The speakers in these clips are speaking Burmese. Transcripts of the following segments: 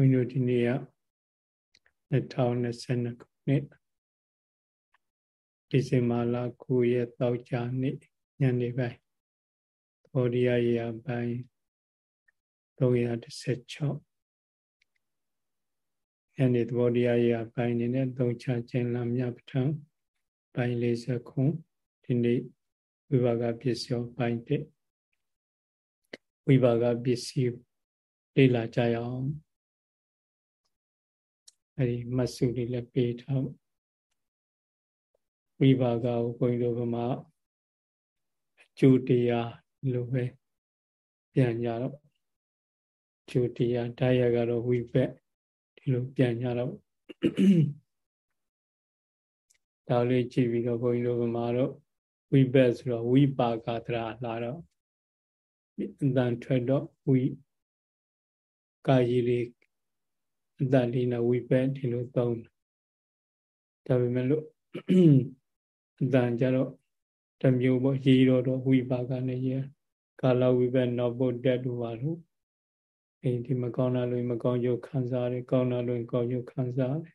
ုန်းကြီးတို့ဒီနေ့က2022ခုနှစ်ဒီဇင်ဘာလ9ရက်တောက်ကြနေ့ညနေပိုင်းဘောဓိယရာပိုင်း316ညနေသဘောတရားရာပိုင်းနေနဲ့သုံးချခြင်းလမ်းမြပထံပိုင်း40ခုဒီနေ့ဝိပါကပစ္စယောပိုင်း1ဝိပါကပစ္စည်းလေ့လာကြရအောင် အဲဒီမတ်စုလေးလည်းပေးထားဝိပါကကိုဘုန်းကြီးတို့ကမှအကျိုးတရားလို့ပဲပြန်ကြတော့ကျိုးတရားတရားကတော့ဝိပက်ဒီလိုပြန်ကြတော့ဒါလေးကြည့်ပြီးတော့ဘုန်းကြီးတို့ကမှတော့ဝိပက်ဆိုတော့ဝိပါကသရာလာတော့အတန်ထွက်တော့ဝိကာယီလေး အတလေးနဲ့ဝိပက်ဒီလိုသုံးဒါပေမဲ့လို့အတန်ကြတော့တမျိုးပေါ့ရေးတော့တော့ဝိပါကနဲ့ရေးကာလဝိပက်နောက်ပုတ်တက်တူပါလို့အဲဒီမကောင်းတာလို့မကောင်းရုပ်ခံစားရတယ်ကောင်းတာလို့ကောင်းရုပ်ခံစားရတယ်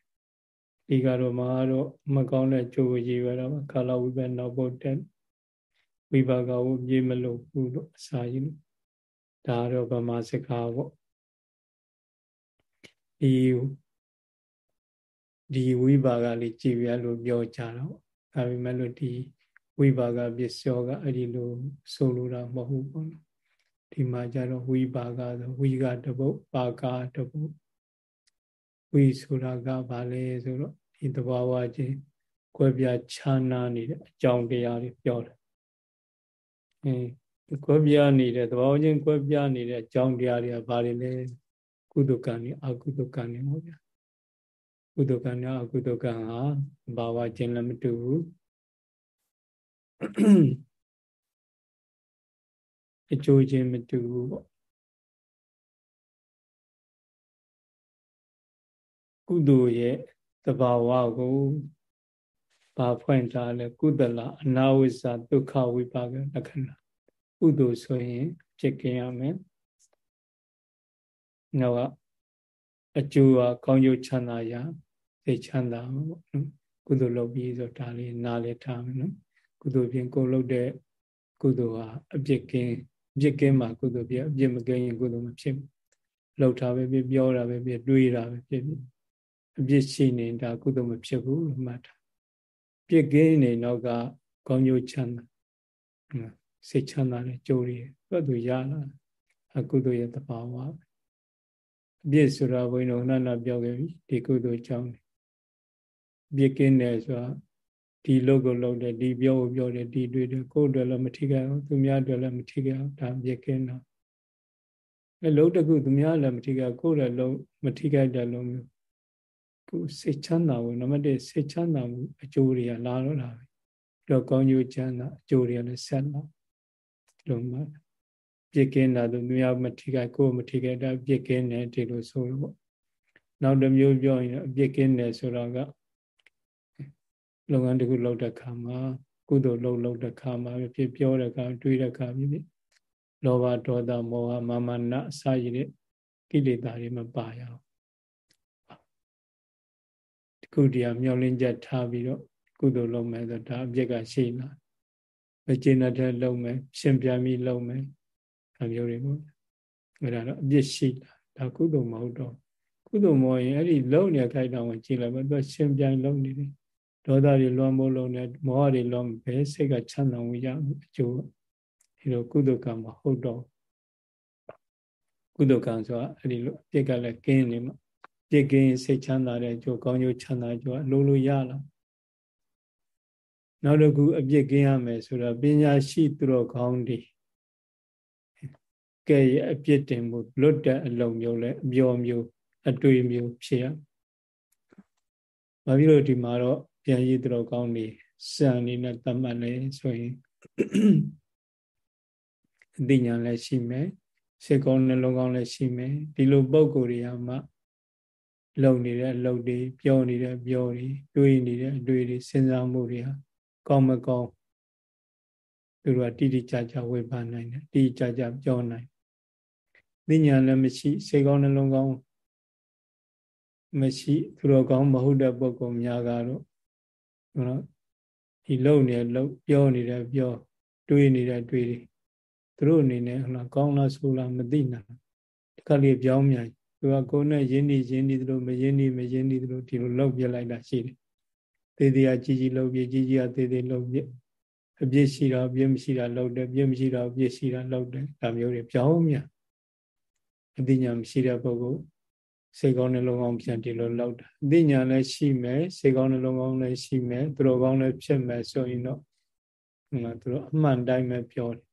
ဒီကတော့မဟာတော့မကောင်းတဲ့ကြိုးရေးရတာပါကာလဝိပက်နောက်ပုတ်တက်ဝိပါကကိုပြေးမလို့ဘူးလို့အစာကြီးလို့ဒါတော့ဗမာစကားပေါ့ ဒီဒီဝိပါကလေးကြည်ပြလို့ပြောကြတော့ဒါပေမဲ့လို့ဒီဝိပါကပစ္စယောကအဲ့ဒီလိုဆိုလိုတာမဟုတ်ဘူးပေါ့နော်ဒီမှာကျတော့ဝိပါကဆိုဝိကတပုတ်ပါကတပုတ်ဝိဆိုတာကဘာလဲဆိုတော့ဒီသဘာဝချင်းကွဲပြားခြားနားနေတဲ့အကြောင်းတရားတွေပြောတယ်အဲကွဲပြားနေတဲ့သဘာဝချင်းကွဲပြားနေတဲ့အကြောင်းတရားတွေကဘာတွေလဲ ကုသကံနဲ့အကုသကံနဲ့ဟုတ်ဗျာကုသကံနဲ့အကုသကံဟာဘာဝချင်းလည်းမတူဘူးအကျိုးချင်းမတူဘူးပေါ့ကုသိုလ်ရဲ့တဘာဝကိုဘာဖွင့်ထားလဲကုသလအနာဝိဇ္ဇဒုက္ခဝိပါကလက္ခဏာကုသိုလ်ဆိုရင်ဖြစ်ခင်ရမယ် နောက်ကအကျိုးကကောင်းကျိုးချမ်းသာရာသိချမ်းသာပေါ့နော်ကုသိုလ်လုပ်ပြီးဆိုဒါလေးနားလေထားမယ်နော်ကုသိုလ်ဖြင့်ကိုလုပ်တဲ့ကုသိုလ်ဟာအပြစ်ကင်းအပြစ်ကင်းမှာကုသိုလ်ပြအပြစ်မကင်းရင်ကုသိုလ်မဖြစ်ဘူးလောက်တာပဲပြပြောတာပဲပြတွေးတာပဲဖြစ်ဖြစ်အပြစ်ရှိနေတာကုသိုလ်မဖြစ်ဘူးလို့မှတ်တာပြစ်ကင်းနေတော့ကကောင်းကျိုးချမ်းသာစိတ်ချမ်းသာတဲ့ကြိုးတွေဘတ်သူရလာအကုသိုလ်ရဲ့တဘာဝအ ပြစ်ဆိုတာဘုန်းတော်နာပြောခဲ့ပြီဒီကုသိုလ်ကြောင့်ပြစ်ကင်းတယ်ဆိုတာဒီလုပ်ကိုလုပ်တယ်ဒီပြောကိုပြောတယ်ဒီတွေ့တယ်ကိုယ်တွေလည်းမထိခိုက်ဘူးသူများတွေလည်းမထိခိုက်ဘူးဒါပြစ်ကင်းတော့အဲလုံးတခုသူများလည်းမထိခိုက်ကိုယ်လည်းလုံးမထိခိုက်တဲ့လုံးမျိုးကိုစိတ်ချမ်းသာဝင်နံပါတ်1စိတ်ချမ်းသာမှုအကျိုးတွေကလာတော့တာပဲပြီးတော့ကောင်းကျိုးချမ်းသာအကျိုးတွေကလည်းဆက်လာလုံးမှာ ပြစ်ကင်းတာသူများမထိခိုက်ကိုယ်မထိခိုက်တာပြစ်ကင်းတယ်ဒီလိုဆိုလို့ပေါ့နောက်တစ်မျိုးပြောရင်အပြစ်ကင်းတယ်ဆိုတော့ကလုပ်ငန်းတစ်ခုလုပ်တဲ့ခါမှာကုသိုလ်လုပ်လုပ်တဲ့ခါမှာဖြစ်ပြောတဲ့ခါတွေးတဲ့ခါဖြစ်ဖြစ်လောဘဒေါသမောဟမာမနအစရည်တဲ့ကိလေသာတွေမပါရအောင်ဒီခုတည်းကမျောလင်းချက်ထားပြီးတော့ကုသိုလ်လုပ်မယ်ဆိုဒါအပြစ်ကရှိလာမကျေနပ်တဲ့လုပ်မယ်ရှင်ပြန်ပြီးလုပ်မယ် ဒါမျိုးတွေပေါ့အဲ့ဒါတော့အပြစ်ရှိလာဒါကုသိုလ်မဟုတ်တော့ကုသိုလ်မဟုတ်ရင်အဲ့ဒီလုံနေခိုက်တောင်ကိုကြည့်လိုက်ပဲသူရှင်ပြန်လုပ်နေတယ်ဒေါသတွေလွန်မိုးလုံးနဲ့မောဟတွေလွန်ဘယ်စိတ်ကချမ်းသာဝင်ရအကျိုးဒီလိုကုသကံမဟုတ်တော့ကုသကံဆိုတာအဲ့ဒီလိုအပြစ်ကလည်းကင်းနေမှာပြစ်ကင်းစိတ်ချမ်းသာတဲ့အကျိုးကောင်းကျိုးချမ်းသာကျိုးအလိုလိုရလာနောက်တစ်ခုအပြစ်ကင်းရမယ်ဆိုတော့ပညာရှိသူတော်ကောင်းတွေ ကဲရဲ့အပြစ်တင်မှုလွတ်တဲ့အလုံးမျိုးလဲအပြောမျိုးအတွေ့မျိုးဖြစ်ရဘာဖြစ်လို့ဒီမှာတော့ပြန်ရည်တော်ကောင်းနေစံနေနဲ့တတ်မှတ်လဲဆိုရင်အသိဉာဏ်လည်းရှိမယ်စိတ်ကောင်းနှလုံးကောင်းလည်းရှိမယ်ဒီလိုပုံကိုယ်တွေကမှလုံနေတဲ့အလုပ်တွေပြောနေတဲ့အပြောတွေတွေးနေတဲ့အတွေးတွေစဉ်းစားမှုတွေဟာကောင်းမကောင်းသူတို့ကတိတိကျကျဝေဖန်နိုင်တယ်တိတိကျကျပြောနိုင် သိဉာဏ်လည်းမရှိစိတ်ကောင်းနှလုံးကောင်းမရှိသူတော်ကောင်းမဟုတ်တဲ့ပုဂ္ဂိုလ်များကတော့နော်ဒီလုံနေလုံပြောနေတဲ့ပြော တွေးနေတဲ့တွေးတွေသူတို့အနေနဲ့ဟလာကောင်းလားဆိုလားမသိနိုင်ဒီခါလေးပြောင်းမြန်သူကကိုယ်နဲ့ရင်းနှီးရင်းနှီးသလိုမရင်းနှီးမရင်းနှီးသလိုဒီလိုလောက်ပြလိုက်တာရှိတယ်သေးသေးအကြီးကြီးလောက်ပြကြီးကြီးအသေးသေးလောက်ပြအပြစ်ရှိတာအပြစ်မရှိတာလောက်တယ်ပြစ်မရှိတာအပြစ်ရှိတာလောက်တယ်ဒါမျိုးတွေပြောင်းမြန် အသိဉာဏ်မရှိတဲ့ပုဂ္ဂိုလ်စိတ်ကောင်းနှလုံးကောင်းပြန်ဒီလိုလောက်တာအသိဉာဏ်လည်းရှိမယ်စိတ်ကောင်းနှလုံးကောင်းလည်းရှိမယ်သူတော်ကောင်းလည်းဖြစ်မယ်ဆိုရင်တော့ဟိုသူတို့အမှန်တိုင်းပဲပြောတယ်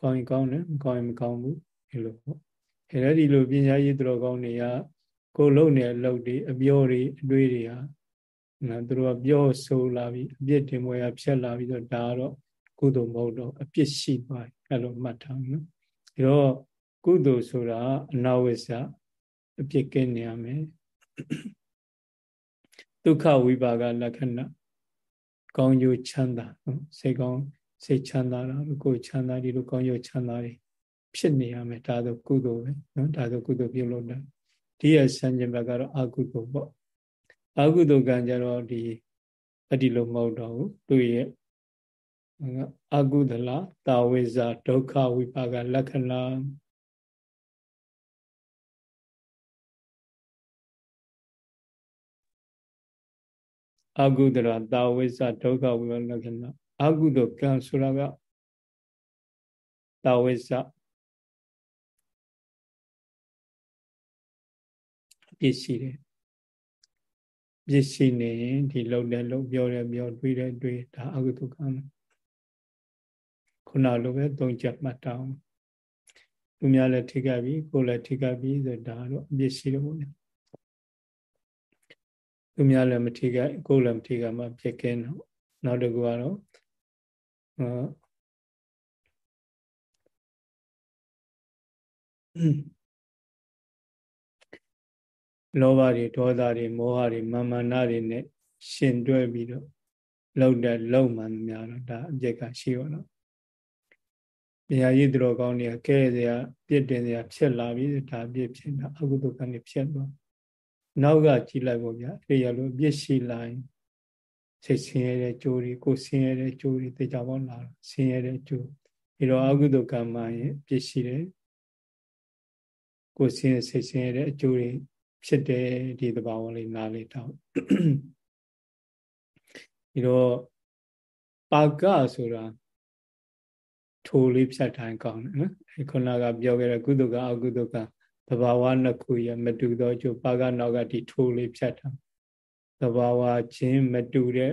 ကောင်းရင်ကောင်းတယ်မကောင်းရင်မကောင်းဘူးဒီလိုပေါ့အဲဒါဒီလိုပညာရေးသူတော်ကောင်းတွေကကိုလုံနေအလုပ်တွေအပြောတွေအတွေးတွေဟာနော်သူတို့ကပြောဆိုလာပြီးအပြစ်တင်မွေရဖြတ်လာပြီးတော့ဒါကတော့ကုသိုလ်မဟုတ်တော့အပြစ်ရှိသွားတယ်အဲ့လိုမှတ်ထားနော်ဒါတော့ ကုသိုလ်ဆိုတာအနာဝိစ္စအပြစ်ကင်းနေရမယ်ဒုက္ခဝိပါကလက္ခဏာကောင်းကျိုးချမ်းသာနော်စိတ်ကောင်းစိတ်ချမ်းသာတာကိုယ်ချမ်းသာဒီလိုကောင်းကျိုးချမ်းသာတွေဖြစ်နေရမယ်ဒါဆိုကုသိုလ်ပဲနော်ဒါဆိုကုသိုလ်ပြုလုပ်တာဒီရဲ့ဆန့်ကျင်ဘက်ကတော့အကုသိုလ်ပေါ့အကုသိုလ်ကံကြတော့ဒီအဲ့ဒီလိုမဟုတ်တော့ဘူးသူရဲ့အကုသလတာဝိဇာဒုက္ခဝိပါကလက္ခဏာ အကုသလတာဝိဇာဒုက္ခဝိပါကလက္ခဏာအကုသိုလ်ကံဆိုတာကတာဝိဇာပြည့်ရှိတယ်ပြည့်ရှိနေရင်ဒီလှုပ်တဲ့လှုပ်ပြောတဲ့ပြောတွေးတဲ့တွေးဒါအကုသိုလ်ကံခုနလိုပဲသုံးချက်မှတ်တောင်းသူများလည်းထိခိုက်ပြီကိုယ်လည်းထိခိုက်ပြီဆိုဒါတော့အပြည့်ရှိတော့ဘူး သူများလည်းမထိခိုက်ကိုယ်လည်းမထိခိုက်မှဖြစ်ကင်းတော့နောက်တစ်ခုကတော့အာလောဘတွေဒေါသတွေမောဟတွေမာမာနတွေနဲ့ရှင်တွဲပြီးတော့လောက်တဲ့လုံမှန်များတော့ဒါအပြက်ကရှိရောတော့ပညာရည်သူတော်ကောင်းတွေကကဲစရာပြစ်တင်စရာဖြစ်လာပြီဒါအပြစ်ဖြစ်တာအကုသိုလ်ကနေဖြစ်သွား နောက်ကကြည့်လိုက်ပေါ့ဗျာအဲ့ရလို့ပြစ်ရှိလိုက်စိတ်ဆင်းရဲတဲ့ကြိုးတွေကိုဆင်းရဲတဲ့ကြိုးတွေသိကြပေါင်းလာဆင်းရဲတဲ့ကြိုးပြီးတော့အကုသိုလ်ကံမှရင်ပြစ်ရှိတယ်ကိုဆင်းရဲစိတ်ဆင်းရဲတဲ့အကျိုးတွေဖြစ်တယ်ဒီသဘာဝလေးနားလေးတောက်ဒီတော့ပါကဆိုတာထိုးလေးဖြတ်တိုင်းကောင်းတယ်နော်အဲခုနကပြောခဲ့တဲ့ကုသကအကုသက သဘာဝနှစ်ခုရမတူသောကျိုးပါကနောက်ကဒီထိုးလေးဖြတ်တာသဘာဝချင်းမတူတဲ့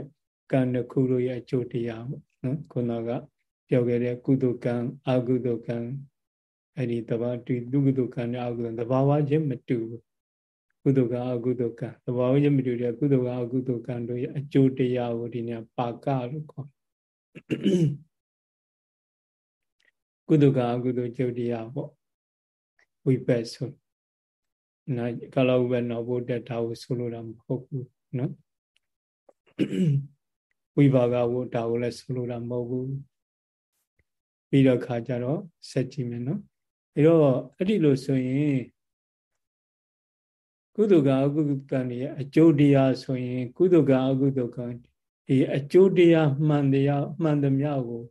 ကံနှစ်ခုတို့ရဲ့အကျိုးတရားပေါ့နော်ခုနကပြောခဲ့တဲ့ကုသကံအကုသကံအဲ့ဒီသဘာတူသူကုသကံနဲ့အကုသသဘာဝချင်းမတူဘူးကုသိုလ်ကအကုသိုလ်ကံသဘာဝချင်းမတူတဲ့ကုသိုလ်ကအကုသိုလ်ကံတို့ရဲ့အကျိုးတရားကိုဒီနေ့ပါကလို့ခေါ်ကုသိုလ်ကအကုသိုလ်ကျုပ်တရားပေါ့ ဝိပက်ဆိုနာကလဝိပက်နော်ဘုဒ္ဓဒါကိုဆိုလိုတာမဟုတ်ဘူးနော်ဝိပါကဝဒါကိုလည်းဆိုလိုတာမဟုတ်ဘူးပြီးတော့ခါကြတော့ဆက်ကြည့်မယ်နော်အဲတော့အဲ့ဒီလိုဆိုရင်ကုသိုလ်ကအကုသိုလ်ကံရဲ့အကျိုးတရားဆိုရင် ကုသိုလ်ကအကုသိုလ်ကံဒီအကျိုးတရားမှန်တရားမှန်သမျှကို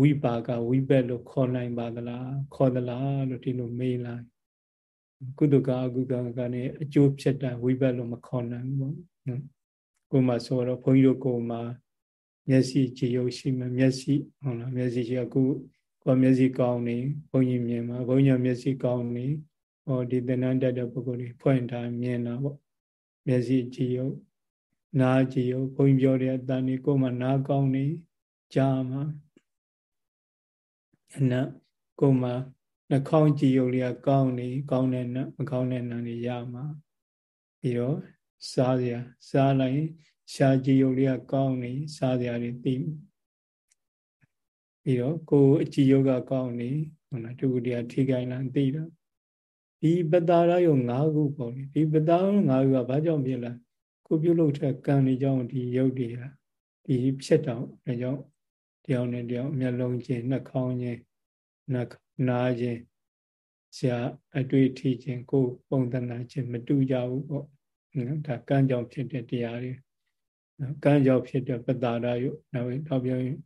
ဝိပါကဝိပက်လို့ခေါ်နိုင်ပါသလားခေါ်သလားလို့ဒီလိုမေးလာကုသိုလ်ကအကုသိုလ်ကံရဲ့အကျိုးဖြစ်တာဝိပက်လို့မခေါ်နိုင်ဘူးနော်ကိုမှဆိုတော့ဘုန်းကြီးတို့ကိုမှမျက်စိကြည်ရုပ်ရှိမှမျက်စိဟုတ်လားမျက်စိရှိအခုကိုမျက်စိကောင်းနေဘုန်းကြီးမြင်မှာဘုန်းကြီးမျက်စိကောင်းနေဟောဒီသဏ္ဍာန်တက်တဲ့ပုဂ္ဂိုလ်တွေဖွင့်ထားမြင်တာပေါ့မျက်စိကြည့်ရုပ်နားကြည့်ရုပ်ဘုန်းကြီးပြောတဲ့အတန်ဒီကိုယ်မှနားကောင်းနေကြားမှာ အနကိုယ်မှနှာခေါင်းကြည့်ရုပ်လေးကကောင်းနေကောင်းတဲ့နမကောင်းတဲ့နံတွေရမှာပြီးတော့စားစရာစားလိုက်ရှားကြည့်ရုပ်လေးကကောင်းနေစားစရာတွေသိပြီးတော့ကိုယ်အကြည့်ရုပ်ကကောင်းနေဟုတ်လားတူတရားထိခိုင်းလားသိတော့ဒီပတာရယုံ၅ခုပေါ့လေဒီပတာရ၅ခုကဘာကြောင့်ဖြစ်လာကိုပြုလုပ်တဲ့ကံတွေကြောင့်ဒီယုတ်တွေကဒီဖြစ်တော့ဒါကြောင့်တ ယောက်နဲ့တယောက်မျက်လုံးချင်းနှာခေါင်းချင်းနှာနားချင်းဆရာအတွေ့အထိချင်းကိုပုံသဏ္ဍာန်ချင်းမတူကြဘူးပေါ့နော်ဒါကံကြောင့်ဖြစ်တဲ့တရားတွေနော်ကံကြောင့်ဖြစ်တဲ့ပတာရယုတ်နောက်တော့ပြောရင်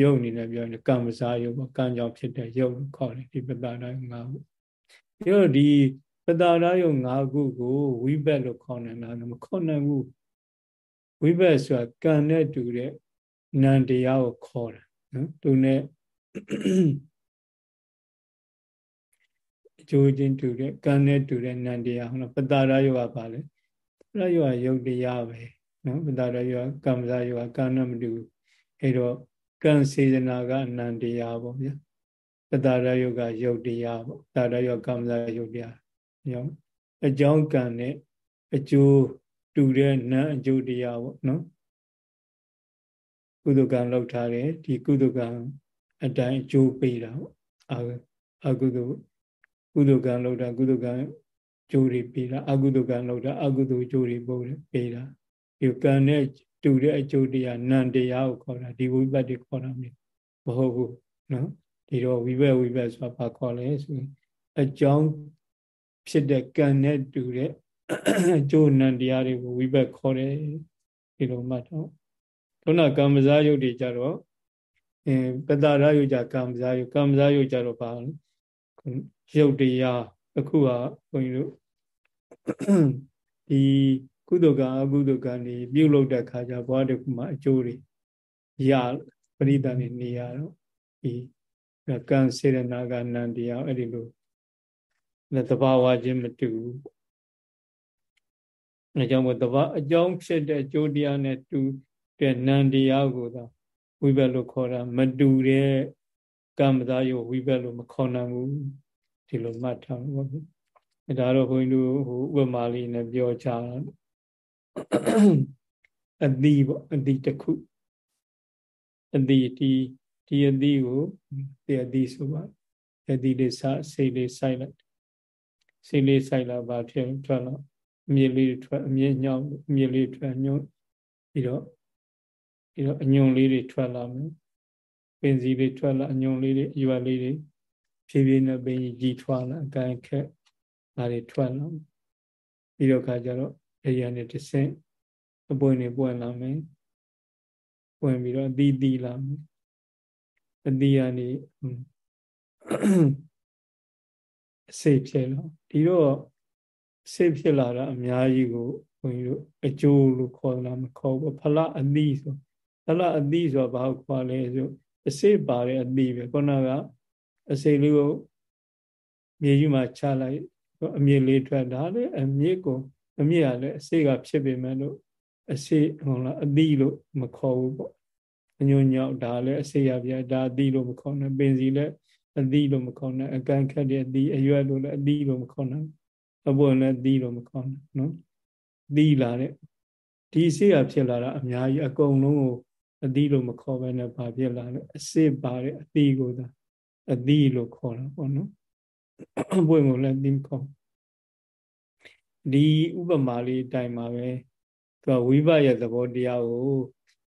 ယုတ်အနေနဲ့ပြောရင်ကံမစားယုတ်ပေါ့ကံကြောင့်ဖြစ်တဲ့ယုတ်လို့ခေါ်တယ်ဒီပတာရယုတ်၅ခုပြီးတော့ဒီပတာရယုတ်၅ခုကိုဝိဘက်လို့ခေါ်နေလားမခေါ်နိုင်ဘူးဝိဘက်ဆိုတာကံနဲ့တူတဲ့နံတရားကိုခေါ်တာ နော်သူနဲ့အကျိုးချင်းတူတဲ့ကံနဲ့တူတဲ့နံတရားဟုတ်လားပတာရယောကပါလေပတာရယောကယုတ်တရားပဲနော်ပတာရယောကကမ္မဇယောကကံနဲ့မတူအဲ့တော့ကံစေတနာကနံတရားပေါ့ဗျာပတာရယောကယုတ်တရားပေါ့ပတာရယောကမ္မဇယုတ်တရားညောအကြောင်းကံနဲ့အကျိုးတူတဲ့နံအကျိုးတရားပေါ့နော် ကုသကံလောက်ထားတယ်ဒီကုသကံအတိုင်းအကျိုးပေးတာပေါ့အာအကုသကုသကံလောက်တာကုသကံကျိုးတွေပေးတာအကုသကံလောက်တာအကုသကျိုးတွေပို့ပေးတာဒီကံနဲ့တူတဲ့အကျိုးတရားနံတရားကိုခေါ်တာဒီဝိပတ်တွေခေါ်တာမဟုတ်ဘူးနော်ဒီတော့ဝိဘက်ဝိဘက်ဆိုတာဘာခေါ်လဲဆိုရင်အကြောင်းဖြစ်တဲ့ကံနဲ့တူတဲ့အကျိုးနံတရားတွေကိုဝိဘက်ခေါ်တယ်ဒီလိုမှတ်တော့ ခုနကမ္မဇာယုတ်တွေကြတော့အဲပတ္တရယုတ်ကြကမ္မဇာယုတ်ကမ္မဇာယုတ်ကြတော့ဘာလဲရုပ်တရားအခုကဘုန်းကြီးတို့ဒီကုသကအကုသကနေပြုတ်လို့တဲ့ခါကျဘဝတစ်ခုမှာအကျိုးတွေရပရိသတ်နေနေရတော့ဒီကံစေရနာကနန္တရားအဲ့ဒီလိုလက်တဘာဝချင်းမတူဘူးအဲကြောင့်မို့တဘာအကြောင်းဖြစ်တဲ့အကျိုးတရားနဲ့တူ တဲ့နန္တရားကိုသာဝိဘက်လို့ခေါ်တာမတူတဲ့ကမ္မသာယဝိဘက်လို့မခေါ်နိုင်ဘူးဒီလိုမှတ်ထားပါဘူးအဲဒါတော့ဘုန်းကြီးတို့ဟိုဥပမာလေးနဲ့ပြောချတာအတိပေါ့အတိတစ်ခုအတိဒီဒီအတိကိုဒီအတိဆိုပါအတိလေးစစိတ်လေးစိုက်လိုက်စိတ်လေးစိုက်လာပါဖြစ်ထွက်တော့အမြင့်လေးထွက်အမြင့်ညောင်းအမြင့်လေးထွက်ညွန့်ပြီးတော့ ပြီးတော့အညွန်လေးတွေထွက်လာမယ်ပင်စီလေးထွက်လာအညွန်လေးတွေအရွက်လေးတွေဖြည်းဖြည်းနဲ့ပင်ကြီးထွက်လာအကိုင်ခက်ဒါတွေထွက်လာပြီးတော့ခါကျတော့အရာနဲ့တစ်ဆင့်အပွင့်တွေပွင့်လာမယ်ပွင့်ပြီးတော့အသီးသီးလာမယ်အသီးကနေအစိတ်ဖြစ်လာဒီတော့စိတ်ဖြစ်လာတာအများကြီးကိုဘုန်းကြီးတို့အကျိုးလို့ခေါ်လာမခေါ်ဘူးဖလအသီးဆို ဖလအသီးဆိုဘာကိုခေါ်လဲဆိုအစိတ်ပါတဲ့အသီးပဲခုနကအစိတ်လေးကိုမြေကြီးမှာချလိုက်အမြင့်လေးထွက်တာလေအမြင့်ကိုအမြင့်ကလည်းအစိတ်ကဖြစ်ပေမဲ့လို့အစိတ်ဟုတ်လားအသီးလို့မခေါ်ဘူးပေါ့အညွညောက်ဒါလည်းအစိတ်ရပြဒါအသီးလို့မခေါ်နဲ့ပင်စီလည်းအသီးလို့မခေါ်နဲ့အကန်ခက်တဲ့အသီးအရွက်လို့လည်းအသီးလို့မခေါ်နဲ့အပွင့်လည်းသီးလို့မခေါ်နဲ့နော်သီးလာတဲ့ဒီစိတ်ရဖြစ်လာတာအများကြီးအကုန်လုံးကို အသီးလို့မခေါ်ဘဲနဲ့ဘာဖြစ်လာလဲအစစ်ပါတဲ့အသီးကိုသာအသီးလို့ခေါ်တာပေါ့နော်အပွင့်ကိုလည်းသီးခေါ်ဒီဥပမာလေးအတိုင်းပါပဲသူကဝိဘရဲ့သဘောတရားကို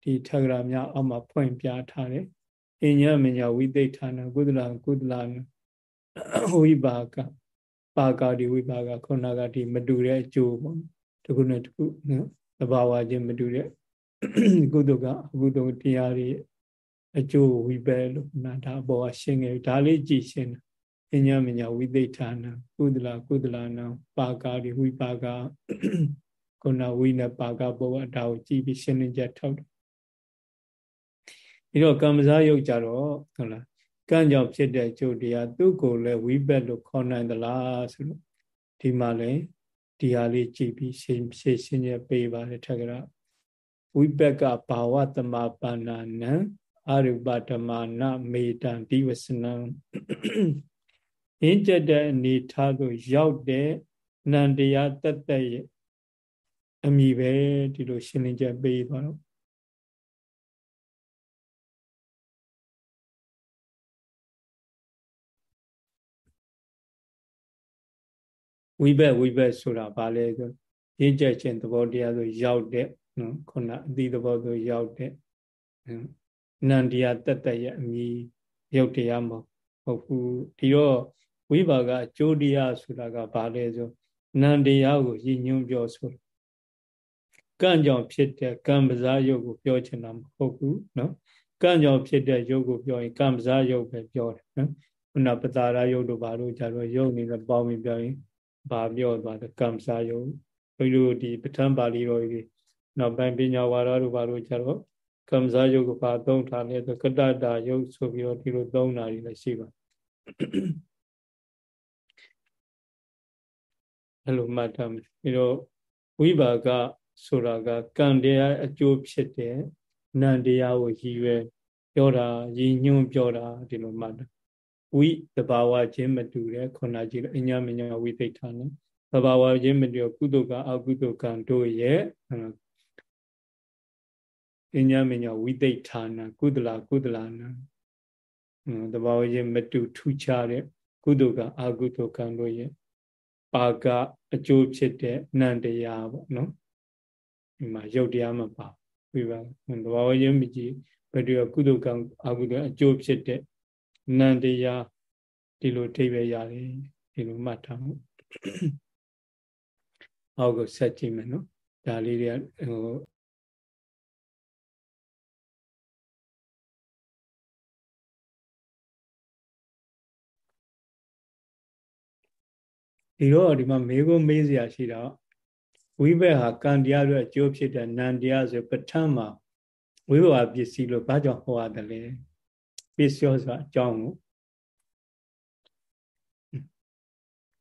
ဒီထဂရမြအောက်မှာဖွင့်ပြထားတယ်အညမညာဝိသိဋ္ဌာနကုသလကုသလဝိပါကပါကာဒီဝိပါကခုနကဒီမတူတဲ့အကျိုးပေါ့တခုနဲ့တခုနော်သဘာဝချင်းမတူတဲ့ ကုသကအကုသတရားတွေအကျိုးဝိပဲလို့နာဒါဘောရှင်းငယ်ဒါလေးကြည်ရှင်းအညမညာဝိသိဋ္ဌာနကုသလကုသလနံပါကာဒီဝိပါကခုနဝိနပါကဘောဒါကိုကြည်ပြီးရှင်းလင်းချက်ထောက်တယ်ပြီးတော့ကမ္မဇာယုတ်ကြတော့ဟုတ်လားကံကြောင့်ဖြစ်တဲ့ကျိုးတရားသူ့ကိုလည်းဝိဘက်လို့ခေါ်နိုင်သလားဆိုလို့ဒီမှာလည်းဒီဟာလေးကြည့်ပြီးရှင်းရှင်းရှင်းရပေးပါတယ်ထက်ကရ ဝိဘက်ကဘာဝတမပါဏနံအရူပဓမ္မနာမေတံဒီဝစနံအင်းကျက်တဲ့အနေထားသို့ရောက်တဲ့နန္တရားတတ်တဲ့ရဲ့အမိပဲဒီလိုရှင်းလင်းချက်ပေးသွားတော့ဝိဘက်ဝိဘက်ဆိုတာဘာလဲဆိုရင့်ကျက်ခြင်းသဘောတရားဆိုရောက်တဲ့ နော်ခုနအတိသဘောဆိုရောက်တဲ့နန္တရားတက်တက်ရဲ့အမည်ရုပ်တရားမဟုတ်ဘူးဒီတော့ဝိပါကအကျိုးတရားဆိုတာကဘာလဲဆိုနန္တရားကိုရည်ညွှန်းပြောဆိုကံကြောင့်ဖြစ်တဲ့ကံပစားယုတ်ကိုပြောချင်တာမဟုတ်ဘူးနော်ကံကြောင့်ဖြစ်တဲ့ယုတ်ကိုပြောရင်ကံပစားယုတ်ပဲပြောတယ်နော်ခုနပတာရယုတ်တို့ဘာလို့ကြတော့ယုတ်နေတော့ပေါင်းပြီးပြောရင်ဘာပြောသွားတယ်ကံပစားယုတ်ဘုရားတို့ဒီပဋ္ဌာန်းပါဠိတော်ကြီး နောက်ပိုင်းပညာဝါဒတို့ဘာလို့ကြတော့ကံပစားယုတ်ကိုဘာသုံးထားလဲဆိုကတ္တတာယုတ်ဆိုပြီးတော့ဒီလိုသုံးတာတွေလည်းရှိပါအဲ့လိုမှတ်ထားမယ်ပြီးတော့ဝိပါကဆိုတာကကံတရားအကျိုးဖြစ်တဲ့နံတရားကိုရည်ရွယ်ပြောတာရည်ညွှန်းပြောတာဒီလိုမှတ်တာဝိတဘာဝချင်းမတူတဲ့ခုနကြည့်အညာမညာဝိသိဋ္ဌာနတဘာဝချင်းမတူကုသကအကုသကံတို့ရဲ့ အညာမညာဝိသိဋ္ဌာနကုသလာကုသလာနတဘာဝချင်းမတူထူးခြားတဲ့ကုသကအကုသကံတို့ရဲ့ပါကအကျိုးဖြစ်တဲ့နံတရားပေါ့နော်ဒီမှာရုပ်တရားမပါဝိပါသဘာဝချင်းမကြည့်ဘယ်လိုကုသကံအကုသအကျိုးဖြစ်တဲ့နန္တရားဒီလိုထိပဲရတယ်ဒီလိုမှတ်ထားမှုအောက်ကိုဆက်ကြည့်မယ်နော်ဒါလေးတွေကဟို ဒီတော့ဒီမှာမေးဖို့မေးစရာရှိတော့ဝိဘက်ဟာကံတရားတွေအကျိုးဖြစ်တဲ့နံတရားဆိုပဋ္ဌာန်းမှာဝိဘဝပစ္စည်းလို့ဘာကြောင့်ဟောရတယ်လဲပစ္စယောဆိုအကြောင်းကို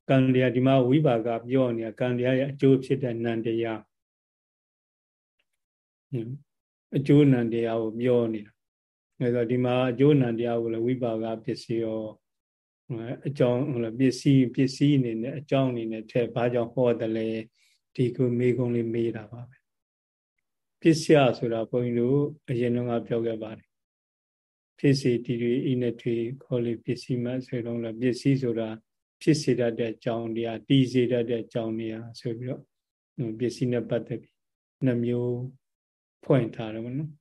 ကံတရားဒီမှာဝိပါကပြောနေတာကံတရားရဲ့အကျိုးဖြစ်တဲ့နံတရားအကျိုးနံတရားကိုပြောနေတာအဲဆိုဒီမှာအကျိုးနံတရားကိုလည်းဝိပါကပစ္စည်းရော အကြောင်းဟုတ်လားပစ္စည်းပစ္စည်းအနေနဲ့အကြောင်းအနေနဲ့ထဲဘာကြောင့်ဟောတယ်လဲဒီကိုမေးကုံးလေးမေးတာပါပဲပစ္စယဆိုတာဘုန်းကြီးတို့အရင်ကပြောခဲ့ပါတယ်ဖြစ်စီတီတွေဤနဲ့တွေခေါ်လေပစ္စည်းမှဆိုတော့လည်းပစ္စည်းဆိုတာဖြစ်စေတတ်တဲ့အကြောင်းတရားတည်စေတတ်တဲ့အကြောင်းတရားဆိုပြီးတော့ပစ္စည်းနဲ့ပတ်သက်ပြီးနှမျိုးဖွင့်ထားတယ်မနော်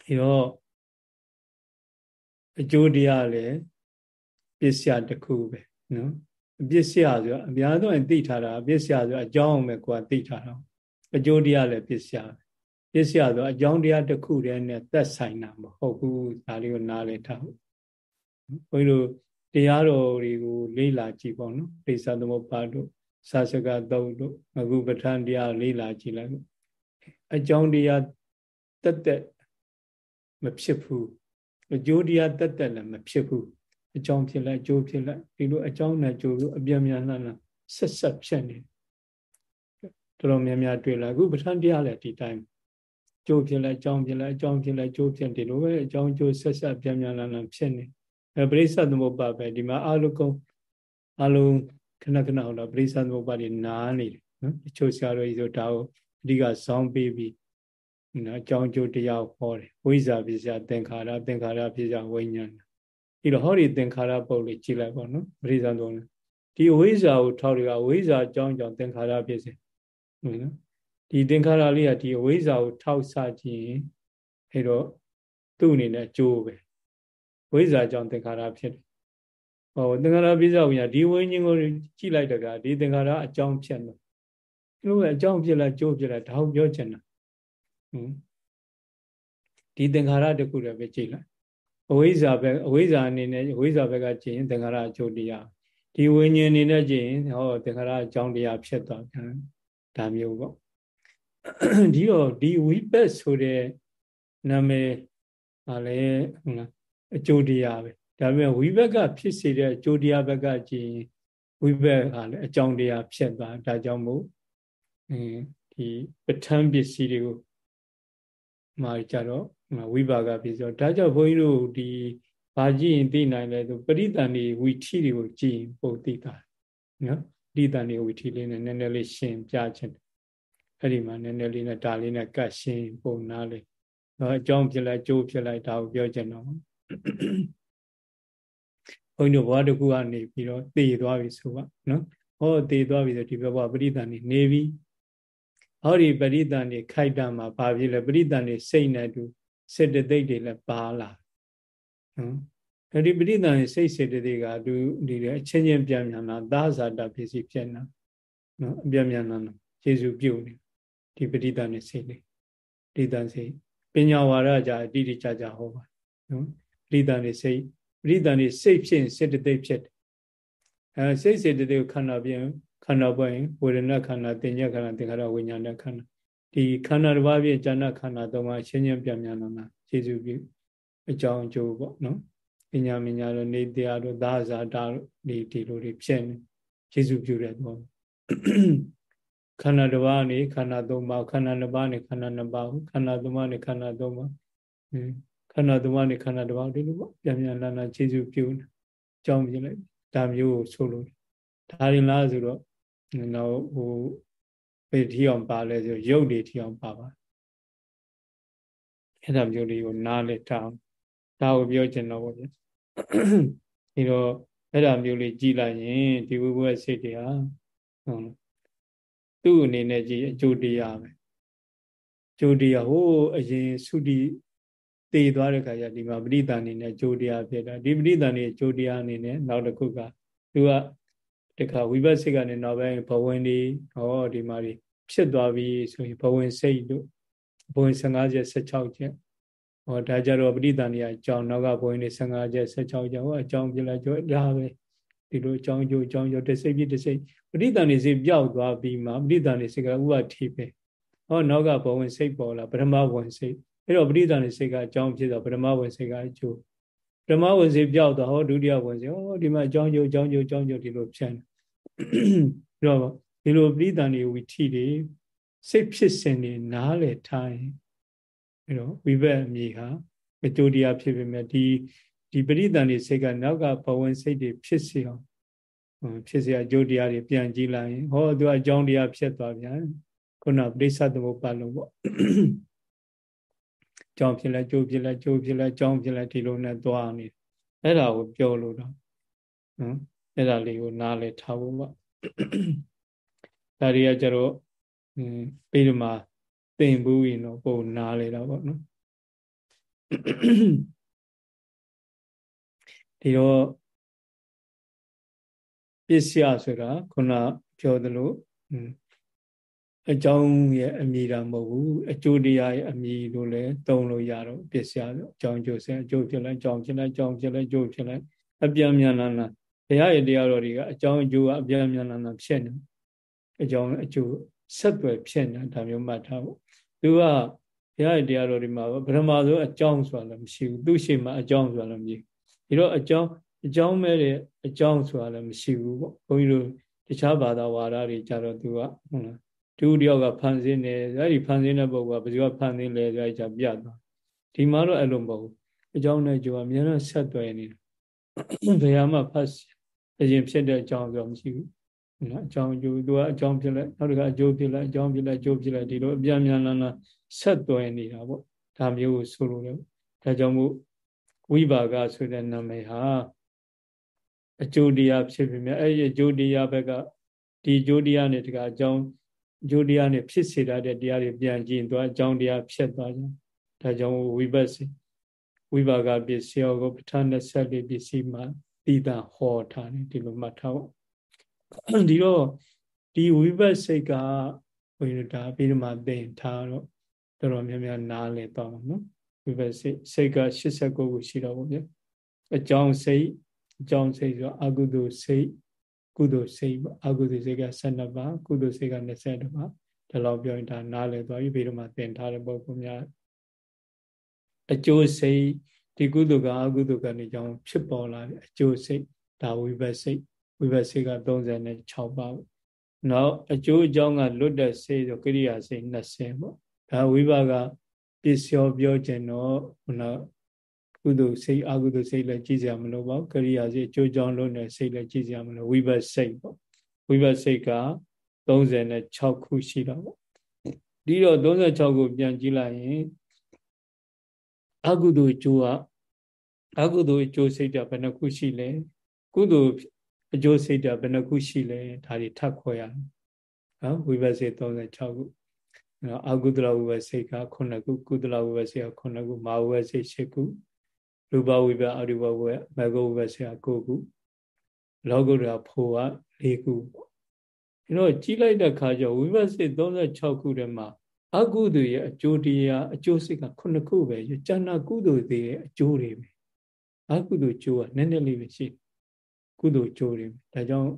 အဲတော့အကျိုးတရားလည်း ပစ္စယတစ်ခုပဲနော်အပစ္စယဆိုအများဆုံးသိထားတာအပစ္စယဆိုအကြောင်းပဲကိုယ်သိထားတာအကျိုးတရားလည်းပစ္စယပဲပစ္စယဆိုအကြောင်းတရားတစ်ခုတည်းနဲ့သက်ဆိုင်တာမဟုတ်ဘူးဒါလေးကိုနားလည်ထားဖို့ဘုန်းကြီးတို့တရားတော်တွေကို လေ့လာကြည့်ပေါ့နော်ပိဿသမုပ္ပါတို့စာစကသုံးတို့အခုပဋ္ဌာန်းတရားလေ့လာကြည့်လိုက်အကြောင်းတရားတက်တက်မဖြစ်ဘူးအကျိုးတရားတက်တက်လည်းမဖြစ်ဘူး အကြောင်းဖြစ်လိုက်အကျိုးဖြစ်လိုက်ဒီလိုအကြောင်းနဲ့အကျိုးကိုအပြည့်များလှမ်းလှမ်းဆက်ဆက်ဖြစ်နေတော်တော်များများတွေ့လာအခုပဋ္ဌာန်းတရားလည်းဒီတိုင်းကျိုးဖြစ်လိုက်အကြောင်းဖြစ်လိုက်အကြောင်းဖြစ်လိုက်ကျိုးဖြစ်ဒီလိုပဲအကြောင်းကျိုးဆက်ဆက်ပြများလှမ်းလှမ်းဖြစ်နေအဲပရိစ္ဆသမုပ္ပါပဲဒီမှာအလုံးကုန်အလုံးခဏခဏဟုတ်လားပရိစ္ဆသမုပ္ပါတွေနားနေတယ်နော်တချို့ဆရာတော်ကြီးဆိုဒါကိုအဓိကဇောင်းပေးပြီးနော်အကြောင်းကျိုးတရားဟောတယ်ဝိဇ္ဇာပစ္စယသင်္ခါရသင်္ခါရပစ္စယဝိညာဏ ဒီတော့ဟောဒီသင်္ခါရပုတ်လေးကြည့်လိုက်ပါနော်ပရိစ္ဆသမုပ္ပါဒီဝိဇ္ဇာကိုထောက်တွေကဝိဇ္ဇာအကြောင်းကြောင့်သင်္ခါရပစ္စယဟုတ်နော်ဒီသင်္ခါရလေးကဒီဝိဇ္ဇာကိုထောက်ဆကြည့်ရင်အဲတော့သူ့အနေနဲ့အကျိုးပဲဝိဇ္ဇာကြောင့်သင်္ခါရဖြစ်တယ်။ဟောသင်္ခါရပြစ္ဆောဝိညာဒီဝိညာဉ်ကိုကြည့်လိုက်တကဒီသင်္ခါရအကြောင်းဖြစ်တယ်။ဒီလိုပဲအကြောင်းဖြစ်လိုက်ကျိုးဖြစ်လိုက်ဒါကိုပြောချင်တာ။ဟွန်းဒီသင်္ခါရတခုတည်းပဲကြည့်လိုက်။ အဝိဇ္ဇာပဲအဝိဇ္ဇာအနေနဲ့အဝိဇ္ဇာဘက်ကကြည့်ရင်သင်္ခါရအကျိုးတရားဒီဝိညာဉ်အနေနဲ့ကြည့်ရင်ဟောသင်္ခါရအကြောင်းတရားဖြစ်သွားပြန်ဒါမျိုးပေါ့။ဒီတော့ဒီဝိပက်ဆိုတဲ့နာမည်ဟာလေဟုတ်လားအကျိုးတရားပဲဒါပေမဲ့ဝိဘက်ကဖြစ်စေတဲ့အကျိုးတရားဘက်ကကြည့်ဝိဘက်ကလည်းအကြောင်းတရားဖြစ်သွားဒါကြောင့်မို့အဲဒီပဋ္ဌာန်းပစ္စည်းတွေကိုမှာကြတော့ ဝိပါကပစ္စည်းဒါကြောင့်ဘုန်းကြီးတို့ဒီဘာကြည့်ရင်သိနိုင်လဲဆိုပရိသန်ဒီဝီထီတွေကိုကြည့်ရင်ပိုသိတာနော်ပရိသန်ဒီဝီထီလေးနဲ့နည်းနည်းလေးရှင်းပြခြင်းအဲ့ဒီမှာနည်းနည်းလေးနဲ့ဒါလေးနဲ့ကတ်ရှင်းပုံနာလေးအကြောင်းဖြစ်လိုက်ကြိုးဖြစ်လိုက်ဒါကိုပြောချင်တော့ဘုန်းကြီးတို့ဘဝတစ်ခုကနေပြီးတော့တည်သွားပြီဆိုပါနော်ဟောတည်သွားပြီဆိုဒီဘဝပရိသန်နေနေပြီဟောဒီပရိသန်နေခိုက်တာမှာဘာဖြစ်လဲပရိသန်နေစိတ်နဲ့တူ စေတသိက်တွေလည်းပါလာနော်အဲ့ဒီပရိသန်နေစိတ်စေတသိက်ကသူဒီလေအချင်းချင်းပြန်ပြန်လာသာဇာတပစ္စည်းဖြစ်နေနော်အပြန်ပြန်လာယေရှုပြုတ်နေဒီပဋိသန္ဓေစိတ်လေးပဋိသန္ဓေစိတ်ပညာဝါဒကြအတိတိကျကျဟောပါနော်ပဋိသန္ဓေစိတ်ပဋိသန္ဓေစိတ်ဖြစ်စေတသိက်ဖြစ်တယ်အဲစိတ်စေတသိက်ကိုခန္ဓာပြင်ခန္ဓာပွင့်ဝေဒနာခန္ဓာတင်ညခန္ဓာသင်္ခါရဝိညာဏခန္ဓာ ဒီခန္ဓာတစ်ပါးပြင်ဉာဏခန္ဓာသုံးပါးရှင်းရှင်းပြမြန်လာတာခြေစုပြုအကြောင်းအကျိုးပေါ့နော်ပညာမညာတို့နေတရားတို့သာဇာတာတို့ဒီဒီလိုတွေဖြစ်နေခြေစုပြုတဲ့တော့ခန္ဓာတစ်ပါးနေခန္ဓာသုံးပါးခန္ဓာနှစ်ပါးနေခန္ဓာနှစ်ပါးခန္ဓာသုံးပါးနေခန္ဓာသုံးပါးခန္ဓာသုံးပါးနေခန္ဓာတစ်ပါးဒီလိုပေါ့ပြန်ပြန်လာလာခြေစုပြုနေအကြောင်းပြလိုက်ဒါမျိုးကိုဆိုလို့ဒါရင်လားဆိုတော့နောက်ဟို ပေထီအောင်ပါလဲဆိုရုပ်တွေထီအောင်ပါပါအဲ့ဒါမျိုးလေးကိုနားလဲထားဒါကိုပြောချင်တော့ဗောဗျဒီတော့အဲ့ဒါမျိုးလေးကြည်လိုက်ရင်ဒီဝိဝဲစိတ်တွေဟာဟုတ်သူ့အနေနဲ့ကြည်အကျိုးတရားပဲကျိုးတရားဟိုအရင်သုတိတည်သွားတဲ့ခါကျဒီမှာပဋိသန္ဓေနဲ့ကျိုးတရားဖြစ်တာဒီပဋိသန္ဓေကျိုးတရားအနေနဲ့နောက်တစ်ခုကသူက တခါဝိပဿနာကနေနောက်ပိုင်းဘဝင်ဒီဟောဒီမှာဖြစ်သွားပြီဆိုရင်ဘဝင်စိတ်တို့ဘဝင်15ချက်16ချက်ဟောဒါကြတော့ပဋိသန္ဓေအကြောင်းနောက်ကဘဝင်တွေ15ချက်16ချက်ဟောအကြောင်းပြလိုက်ကြောဒါပဲဒီလိုအကြောင်းကျိုးအကြောင်းကျိုးတစ်စိတ်ပြတစ်စိတ်ပဋိသန္ဓေစိတ်ပျောက်သွားပြီးမှပဋိသန္ဓေစိတ်ကဥပတိပဲဟောနောက်ကဘဝင်စိတ်ပေါ်လာပထမဝင်စိတ်အဲ့တော့ပဋိသန္ဓေစိတ်ကအကြောင်းဖြစ်တော့ပထမဝင်စိတ်ကအကျိုးပထမဝင်စိတ်ပျောက်သွားဟောဒုတိယဝင်စိတ်ဟောဒီမှာအကြောင်းကျိုးအကြောင်းကျိုးအကြောင်းကျိုးဒီလိုဖြန့် ပြီးတော့ဒီလိုပဋိသန္ဓေဝီထိတွေစိတ်ဖြစ်စဉ်တွေနားလည်ထားရင်အဲ့တော့ဝိဘက်အမိဟာအကျိုးတရားဖြစ်ပေမဲ့ဒီဒီပရိသန်တွေစိတ်ကနောက်ကဘဝင်စိတ်တွေဖြစ်စေအောင်ဖြစ်စေအကျိုးတရားတွေပြန်ကြည့်လိုက်ရင်ဟောသူအကြောင်းတရားဖြစ်သွားပြန်ခုနပရိသတ်သမုပ္ပါလုံးပေါ့ကြောင်းဖြစ်လဲကျိုးဖြစ်လဲကျိုးဖြစ်လဲကြောင်းဖြစ်လဲဒီလိုနဲ့သွားနေအဲ့ဒါကိုပြောလို့တော့နော် အဲ့ဒါလေးကိုနားလဲထားဖို့ပေါ့ဒါတွေကကျတော့ပြီးတော့မှသင်ဘူးရင်တော့ပုံနားလေတော့ပေါ့နော်ဒီတော့ပစ္စယဆိုတာခုနပြောသလိုအကြောင်းရဲ့အမိတာမဟုတ်ဘူးအကျိုးတရားရဲ့အမိလို့လည်းသုံးလို့ရတော့ပစ္စယဆိုအကြောင်းကျိုးဆက်အကျိုးဖြစ်လိုက်အကြောင်းဖြစ်လိုက်အကြောင်းဖြစ်လိုက်အကျိုးဖြစ်လိုက်အပြန်မြန်လာလာ တရားရဲ့တရားတော်တွေကအကြောင်းအကျိုးကအပြန်မြန်လာလာဖြစ်နေအကြောင်းအကျိုးဆက်သွယ်ဖြစ်နေတာဒါမျိုးမှတ်ထားဖို့သူကဘုရားရဲ့တရားတော်ဒီမှာဗရမဆိုအကြောင်းဆိုတာလည်းမရှိဘူးသူရှိမှအကြောင်းဆိုတာလည်းမရှိဘူးဒီတော့အကြောင်းအကြောင်းမဲ့တဲ့အကြောင်းဆိုတာလည်းမရှိဘူးပေါ့ဘုန်းကြီးတို့တခြားဘာသာဝါဒတွေကြတော့သူကဟုတ်လားတူတယောက်ကဖန်ဆင်းတယ်အဲ့ဒီဖန်ဆင်းတဲ့ပုဂ္ဂိုလ်ကဘယ်သူကဖန်ဆင်းလဲဆိုကြပြသွားဒီမှာတော့အဲ့လိုမဟုတ်ဘူးအကြောင်းနဲ့အကျိုးကအများနဲ့ဆက်သွယ်နေတယ်ဘယ်မှာဖတ် အရင်ဖြစ်တဲ့အကြောင်းဆိုမရှိဘူးနော်အကြောင်းအကျိုးသူကအကြောင်းဖြစ်လိုက်နောက်တစ်ခါအကျိုးဖြစ်လိုက်အကြောင်းဖြစ်လိုက်အကျိုးဖြစ်လိုက်ဒီလိုအပြန်ပြန်လာလာဆက်သွယ်နေတာပေါ့ဒါမျိုးကိုဆိုလို့လည်းဒါကြောင့်မို့ဝိပါကဆိုတဲ့နာမည်ဟာအကျိုးတရားဖြစ်ပြီမြဲအဲ့ဒီအကျိုးတရားဘက်ကဒီအကျိုးတရားနဲ့တကအကြောင်းအကျိုးတရားနဲ့ဖြစ်စေတတ်တဲ့တရားတွေပြန်ကြည့်သွားအကြောင်းတရားဖြစ်သွားကြဒါကြောင့်ဝိပဿနာဝိပါကပစ္စည်းကိုပဋ္ဌာန်း24ပစ္စည်းမှာ တည်တာဟောထားတယ်ဒီလိုမှတ်ထားဖို့ဒီတော့ဒီဝိပဿစိတ်ကဘုန်းကြီးတို့ဒါပြီးတော့မှသင်ထားတော့တော်တော်များများနားလည်သွားမှာနော်ဝိပဿစိတ်စိတ်က89ခုရှိတော့ဗောဗျအကြောင်းစိတ်အကြောင်းစိတ်ဆိုအကုသိုလ်စိတ်ကုသိုလ်စိတ်ပေါ့အကုသိုလ်စိတ်က12ပါးကုသိုလ်စိတ်က22ပါးဒါလောက်ပြောရင်ဒါနားလည်သွားပြီပြီးတော့မှသင်ထားတဲ့ပုဂ္ဂိုလ်များအကျိုးစိတ် ဒီကုသိုလ်ကအကုသိုလ်ကနေကြောင်းဖြစ်ပေါ်လာတဲ့အကျိုးစိတ်ဒါဝိပဿစိတ်ဝိပဿစိတ်က36ပါးနောက်အကျိုးအကြောင်းကလွတ်တဲ့စိတ်ဆိုကိရိယာစိတ်20ပေါ့ဒါဝိပါကပစ္စယောပြောခြင်းတော့ခုနကုသိုလ်စိတ်အကုသိုလ်စိတ်လည်းကြည့်စရာမလိုပါဘူးကိရိယာစိတ်အကျိုးကြောင့်လွတ်တဲ့စိတ်လည်းကြည့်စရာမလိုဝိပဿစိတ်ပေါ့ဝိပဿစိတ်က36ခုရှိတော့ပေါ့ဒီတော့36ခုပြန်ကြည့်လိုက်ရင်အကုသိုလ်အကျိုးက အကုသိုလ်အကျိုးစိတ်ကဘယ်နှခုရှိလဲကုသိုလ်အကျိုးစိတ်ဓာတ်ဘယ်နှခုရှိလဲဒါတွေထပ်ခေါ်ရမယ်နော်ဝိပဿနာ36ခုနော်အကုသလဝိပဿစိတ်က9ခုကုသလဝိပဿစိတ်က9ခုမာဝိပဿစိတ်10ခုရူပဝိပအရူပဝိပမဂုဝိပဿစိတ်က9ခုလောကုတ္တရာဖို့က4ခုပေါ့အဲတော့ကြီးလိုက်တဲ့ခါကျဝိပဿစိတ်36ခုထဲမှာအကုသိုလ်ရဲ့အကျိုးတရားအကျိုးစိတ်ကခုနှစ်ခုပဲကျန်တာကုသိုလ်တွေရဲ့အကျိုးတွေပဲ အကုသိုလ်ကျိုးကနည်းနည်းလေးပဲရှိကုသိုလ်ကျိုးတွေဒါကြောင့်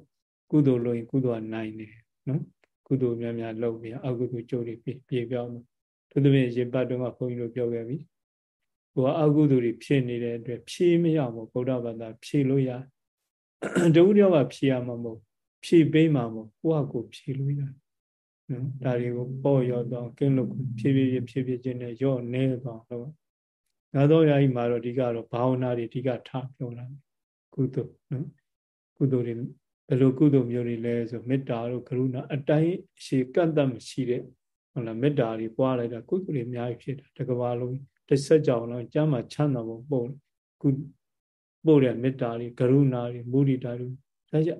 ကုသိုလ်လို့ရင်ကုသိုလ်ကနိုင်တယ်နော်ကုသိုလ်များများလုပ်ပြီးအကုသိုလ်ကျိုးတွေပြေပြောင်းတယ်သူသဖြင့်ရေပတ်တုန်းကဘုန်းကြီးတို့ပြောခဲ့ပြီဟိုအကုသိုလ်တွေဖြစ်နေတဲ့အတွက်ဖြေးမရဘူးဗုဒ္ဓဘာသာဖြေးလို့ရတဝိရောကဖြေးရမှာမဟုတ်ဖြေးပေးမှာမဟုတ်ကိုယ့်ဟာကိုယ်ဖြေးလို့ရတယ်နော်ဒါတွေကိုပေါ့ရောတော့ကင်းလို့ဖြည်းဖြည်းဖြည်းဖြည်းချင်းနဲ့ရော့နေတော့တော့ နောက်တော့ရာကြီးမှာတော့အဓိကတော့ဘာဝနာတွေအဓိကထားပြောလာကုသိုလ်နော်ကုသိုလ်တွေဘယ်လိုကုသိုလ်မျိုးတွေလဲဆိုမေတ္တာတို့ကရုဏာအတိုင်းအရှိကန့်တတ်မရှိတဲ့ဟုတ်လားမေတ္တာတွေပွားလိုက်တာကုသိုလ်တွေအများကြီးဖြစ်တာတကဘာလုံးတစ်ဆက်ကြောင်တော့ကျမ်းမှာချမ်းသာဖို့ပို့ကုပို့တဲ့မေတ္တာတွေကရုဏာတွေမုဒိတာတွေဒါကြ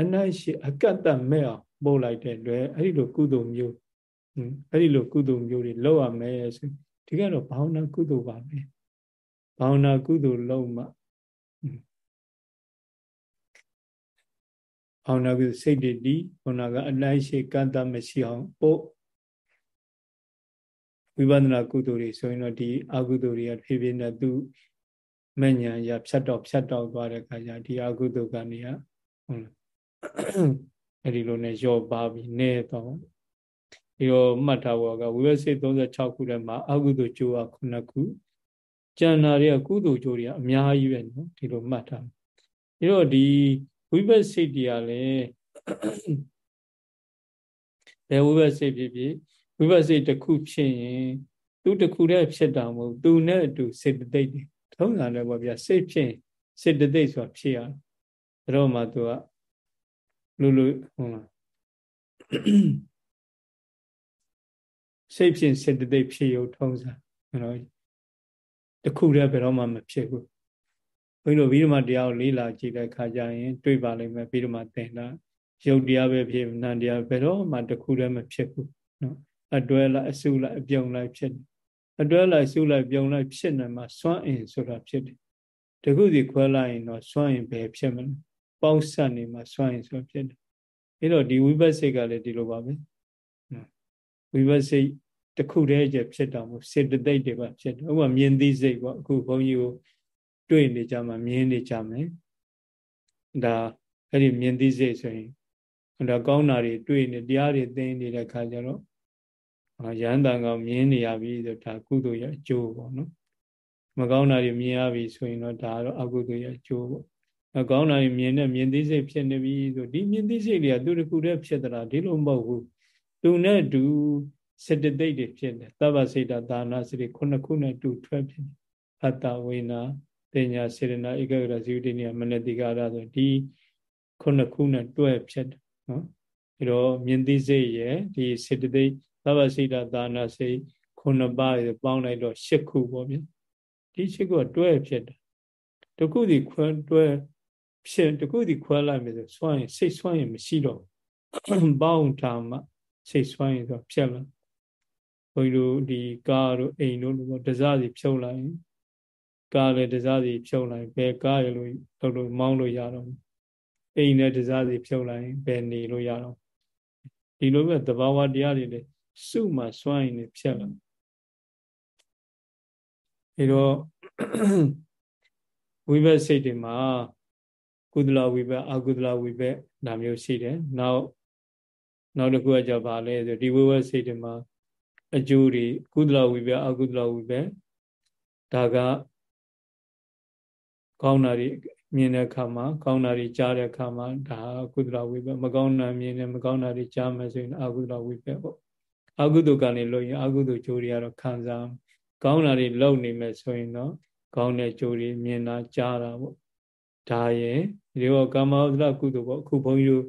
အနိုင်ရှိအကန့်တတ်မဲ့အောင်ပို့လိုက်တဲ့အတွက်အဲ့ဒီလိုကုသိုလ်မျိုးအဲ့ဒီလိုကုသိုလ်မျိုးတွေလောက်ရမယ်ဆိုဒီကတော့ဘာဝနာကုသိုလ်ပါပဲ ဘာဝနာကုသိုလ်လုံးမှဘာဝနာကုစိတ်တည်ဒီဘာဝနာကအလိုက်ရှိကန့်တမရှိအောင်ပို့ဝိပဿနာကုသိုလ်တွေဆိုရင်တော့ဒီအကုသိုလ်တွေကဖြည်းဖြည်းနဲ့သူမဉ္ဇဏ်ရဖြတ်တော့ဖြတ်တော့သွားတဲ့အခါကျဒီအကုသိုလ်ကနေကဟုတ်လားအဲ့ဒီလိုနဲ့ရော့ပါပြီးနေတော့ဒီတော့မှတ်ထားဖို့ကဝိဝစိတ်36ခုထဲမှာအကုသိုလ်ကျိုးက9ခု ကျန်တာတွေကကုသိုလ်ကျိုးတွေကအများကြီးပဲနော်ဒီလိုမှတ်ထားဒီတော့ဒီဝိပဿစိတ်တွေကလည်းဘယ်ဝိပဿစိတ်ဖြစ်ဖြစ်ဝိပဿစိတ်တစ်ခုဖြစ်ရင်သူတစ်ခုတည်းဖြစ်တာမဟုတ်သူနဲ့အတူစေတသိက်တွေထုံးစံတယ်ပေါ့ဗျာစိတ်ဖြစ်စေတသိက်ဆိုတာဖြစ်ရတယ်ဒါတော့မှသူကလူလူဟုတ်လားစိတ်ဖြင့်စေတသိက်ဖြစ်ရုံထုံးစံအဲ့ တော့တခုတည်းဘယ်တော့မှမဖြစ်ဘူးဘုန်းကြီးတို့ဗိဓမာတရားကိုလေးလာကြည့်တဲ့အခါကျရင်တွေ့ပါလိမ့်မယ်ဗိဓမာသင်တာရုပ်တရားပဲဖြစ်နာမ်တရားဘယ်တော့မှတခုတည်းမဖြစ်ဘူးနော်အတွဲလိုက်အစုလိုက်အပြုံလိုက်ဖြစ်တယ်အတွဲလိုက်စုလိုက်ပြုံလိုက်ဖြစ်နေမှာစွန့်အင်ဆိုတာဖြစ်တယ်တခုစီခွဲလိုက်ရင်တော့စွန့်အင်ပဲဖြစ်မလဲပေါက်ဆက်နေမှာစွန့်ရင်ဆိုဖြစ်တယ်အဲ့တော့ဒီဝိပဿစိတ်ကလည်းဒီလိုပါပဲဝိပဿစိတ် တခုတည်းကျဖြစ်တာမို့စေတသိက်တွေပါဖြစ်တယ်ဥပမာမြင်သိစိတ်ပေါ့အခုဘုန်းကြီးကိုတွေ့နေကြမှာမြင်နေကြမယ်ဒါအဲ့ဒီမြင်သိစိတ်ဆိုရင်ဒါကောင်းတာတွေတွေ့နေတရားတွေသိနေတဲ့ခါကျတော့ရဟန္တာကောင်မြင်နေရပြီဆိုဒါကုသိုလ်ရဲ့အကျိုးပေါ့နော်မကောင်းတာတွေမြင်ရပြီဆိုရင်တော့ဒါကတော့အကုသိုလ်ရဲ့အကျိုးပေါ့အကောင်းတာမြင်တဲ့မြင်သိစိတ်ဖြစ်နေပြီဆိုဒီမြင်သိစိတ်တွေကသူတခုတည်းဖြစ်သလားဒီလိုမဟုတ်ဘူးသူနဲ့တူ စေတသိက်တွေဖြစ်တယ်သဗ္ဗစေတသာနာစိတ်ခုနှစ်ခုနဲ့တူထွက်ဖြစ်အတ္တဝိနာပညာစေရနာဧကဂရဇီဝတိနိယမနတိကာရဆိုဒီခုနှစ်ခုနဲ့တွဲဖြစ်တယ်နော်အဲတော့မြင်သိစိတ်ရဲ့ဒီစေတသိက်သဗ္ဗစေတသာနာစိတ်ခုနှစ်ပါးပေါင်းလိုက်တော့၈ခုပေါ့ဗျဒီ၈ခုကတွဲဖြစ်တယ်တခုစီခွဲတွဲဖြစ်တခုစီခွဲလိုက်မယ်ဆိုစွန့်ရင်စိတ်စွန့်ရင်မရှိတော့ပေါင်းထားမှစိတ်စွန့်ရင်ဆိုဖြစ်လာ ဘုန်းကြီးတို့ဒီကားတို့အိမ်တို့လို့တစားစီဖြုတ်လိုက်ရင်ကားလည်းတစားစီဖြုတ်လိုက်ဘယ်ကားရလို့လို့လို့မောင်းလို့ရတော့အိမ်နဲ့တစားစီဖြုတ်လိုက်ဘယ်နေလို့ရတော့ဒီလိုပဲသဘာဝတရားတွေလည်းစုမှစွန့်ရင်လည်းဖြစ်လာအဲတော့ဝိဘတ်စိတ်တွေမှာကုသလဝိဘတ်အကုသလဝိဘတ်ဒါမျိုးရှိတယ်နောက်နောက်တစ်ခုကကြပါလဲဆိုဒီဝိဘတ်စိတ်တွေမှာ အကျိုးတွေကုသလဝိဘတ်အကုသလဝိဘတ်ဒါကကောင်းတာတွေမြင်တဲ့အခါမှာကောင်းတာတွေကြားတဲ့အခါမှာဒါကုသလဝိဘတ်မကောင်းတာမြင်တယ်မကောင်းတာတွေကြားမယ်ဆိုရင်အကုသလဝိဘတ်ပေါ့အကုသိုလ်ကနေလို့ရင်အကုသိုလ်ကျိုးတွေကတော့ခံစားကောင်းတာတွေလုပ်နေမယ်ဆိုရင်တော့ကောင်းတဲ့ကျိုးတွေမြင်တာကြားတာပေါ့ဒါရဲ့ဒီတော့ကာမဝဇ္ဇကုသိုလ်ပေါ့အခုဘုန်းကြီးတို့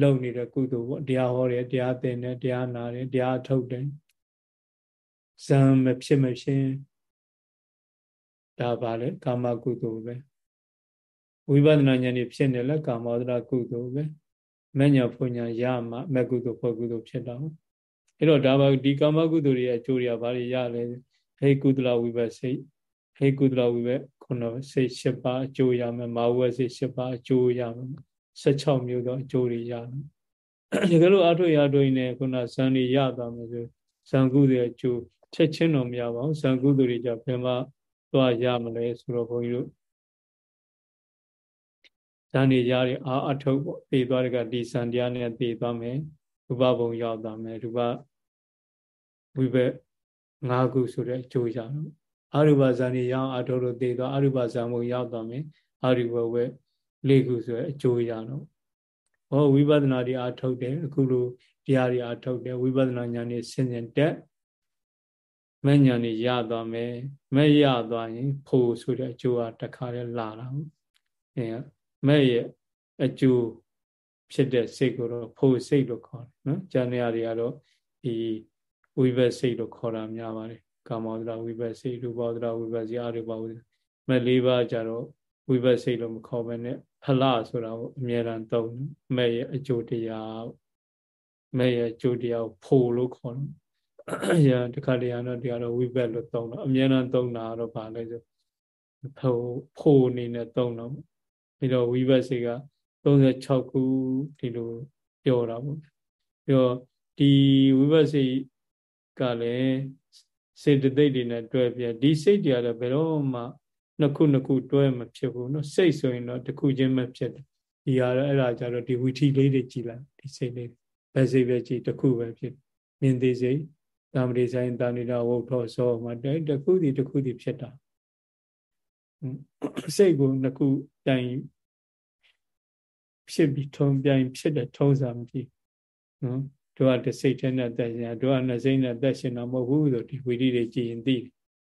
လုပ်နေတဲ့ကုသိုလ်ပေါ့တရားဟောတယ်တရားသင်တယ်တရားနာတယ်တရားထုတ်တယ် ဇံမဖြစ်မဖြစ်ဒါပါလေကာမကုသိုလ်ပဲဝိပဿနာဉာဏ်นี่ဖြစ်နေလဲကာမဝဇ္ဇကုသိုလ်ပဲမညာဖွညာရမှမကုသိုလ်ဖွဲ့ကုသိုလ်ဖြစ်တော့အဲ့တော့ဒါပါဒီကာမကုသိုလ်တွေရဲ့အကျိုးတွေကဘာတွေရလဲဟေကုသလဝိပဿစိတ်ဟေကုသလဝိဘက်ခုနစိတ်၈ပါးအကျိုးရမယ်မာဝဲစိတ်၈ပါးအကျိုးရမယ်16မျိုးသောအကျိုးတွေရမယ်ဒီကလိုအထုရအထုနေခုနဇန်နေရသွားမယ်ဆိုဇံကုသိုလ်အကျိုး ချက်ချင်းတော့မရပါဘူးဇံကုသိုလ်တွေကြဘယ်မှာသွားရမလဲဆိုတော့ဘုန်းကြီးတို့ဇန်နေရတဲ့အာအထုတ်ပေါ့သိသွားတဲ့ကဒီဇန်တရားနဲ့သိသွားမယ်ရူပဘုံရောက်သွားမယ်ရူပဝိဘက်၅ခုဆိုတဲ့အကျိုးရတော့အရူပဇန်နေရအောင်အထုတ်လို့သိသွားအရူပဇန်ဘုံရောက်သွားမယ်အရူပဝက်၄ခုဆိုတဲ့အကျိုးရတော့ဟောဝိပဿနာတွေအထုတ်တယ်အခုလိုတရားတွေအထုတ်တယ်ဝိပဿနာဉာဏ်နဲ့ဆင်ញင်တက် မဲ့ဉာဏ်တွေရသွားမယ်မဲ့ရသွားရင်ဖို့ဆိုတဲ့အကျိုးကတခါတည်းလာတာအဲမဲ့ရဲ့အကျိုးဖြစ်တဲ့စိတ်ကိုတော့ဖို့စိတ်လို့ခေါ်တယ်နော်ဉာဏ်ရတွေကတော့ဒီဝိဘတ်စိတ်လို့ခေါ်တာများပါတယ်ကာမောဒရာဝိဘတ်စိတ်ရူပောဒရာဝိဘတ်စိတ်အရူပဝိမဲ့လေးပါးကြတော့ဝိဘတ်စိတ်လို့မခေါ်ဘဲနဲ့ဖလဆိုတာကိုအမြဲတမ်းသုံးမဲ့ရဲ့အကျိုးတရားမဲ့ရဲ့အကျိုးတရားကိုဖို့လို့ခေါ်တယ် ရတခါတရံတော့တရားတော့ဝိဘက်လို့သုံးတော့အမြဲတမ်းသုံးတာတော့ဗာလဲဆိုဖို့ဖို့အနေနဲ့သုံးတော့ပြီးတော့ဝိဘတ်စေက36ခုဒီလိုပြောတာပေါ့ပြီးတော့ဒီဝိဘတ်စေကလည်းစေတသိက်တွေနဲ့တွဲပြဒီစိတ်တွေကတော့ဘယ်တော့မှနှစ်ခုနှစ်ခုတွဲမဖြစ်ဘူးเนาะစိတ်ဆိုရင်တော့တစ်ခုချင်းပဲဖြစ်တယ်ဒီဟာတော့အဲ့ဒါကြတော့ဒီဝီထီလေးတွေကြည်လိုက်ဒီစိတ်လေးဘယ်စိတ်ပဲကြည်တစ်ခုပဲဖြစ်မြင်သေးစိတ် တာမရိဆိုင်တာနိဒဝုထောစောမှာတခုဒီတခုဒီဖြစ်တာစိတ်ကိုနှစ်ခုတိုင်ဖြစ်ပြီးထုံပြိုင်ဖြစ်တဲ့ထုံးစံဖြစ်နော်တို့ကတစိတ်ထဲနဲ့တက်ရှင်တို့ကနှစ်စိတ်နဲ့တက်ရှင်တော့မဟုတ်ဘူးဆိုဒီဝီရိတွေကြည်ရင်သိ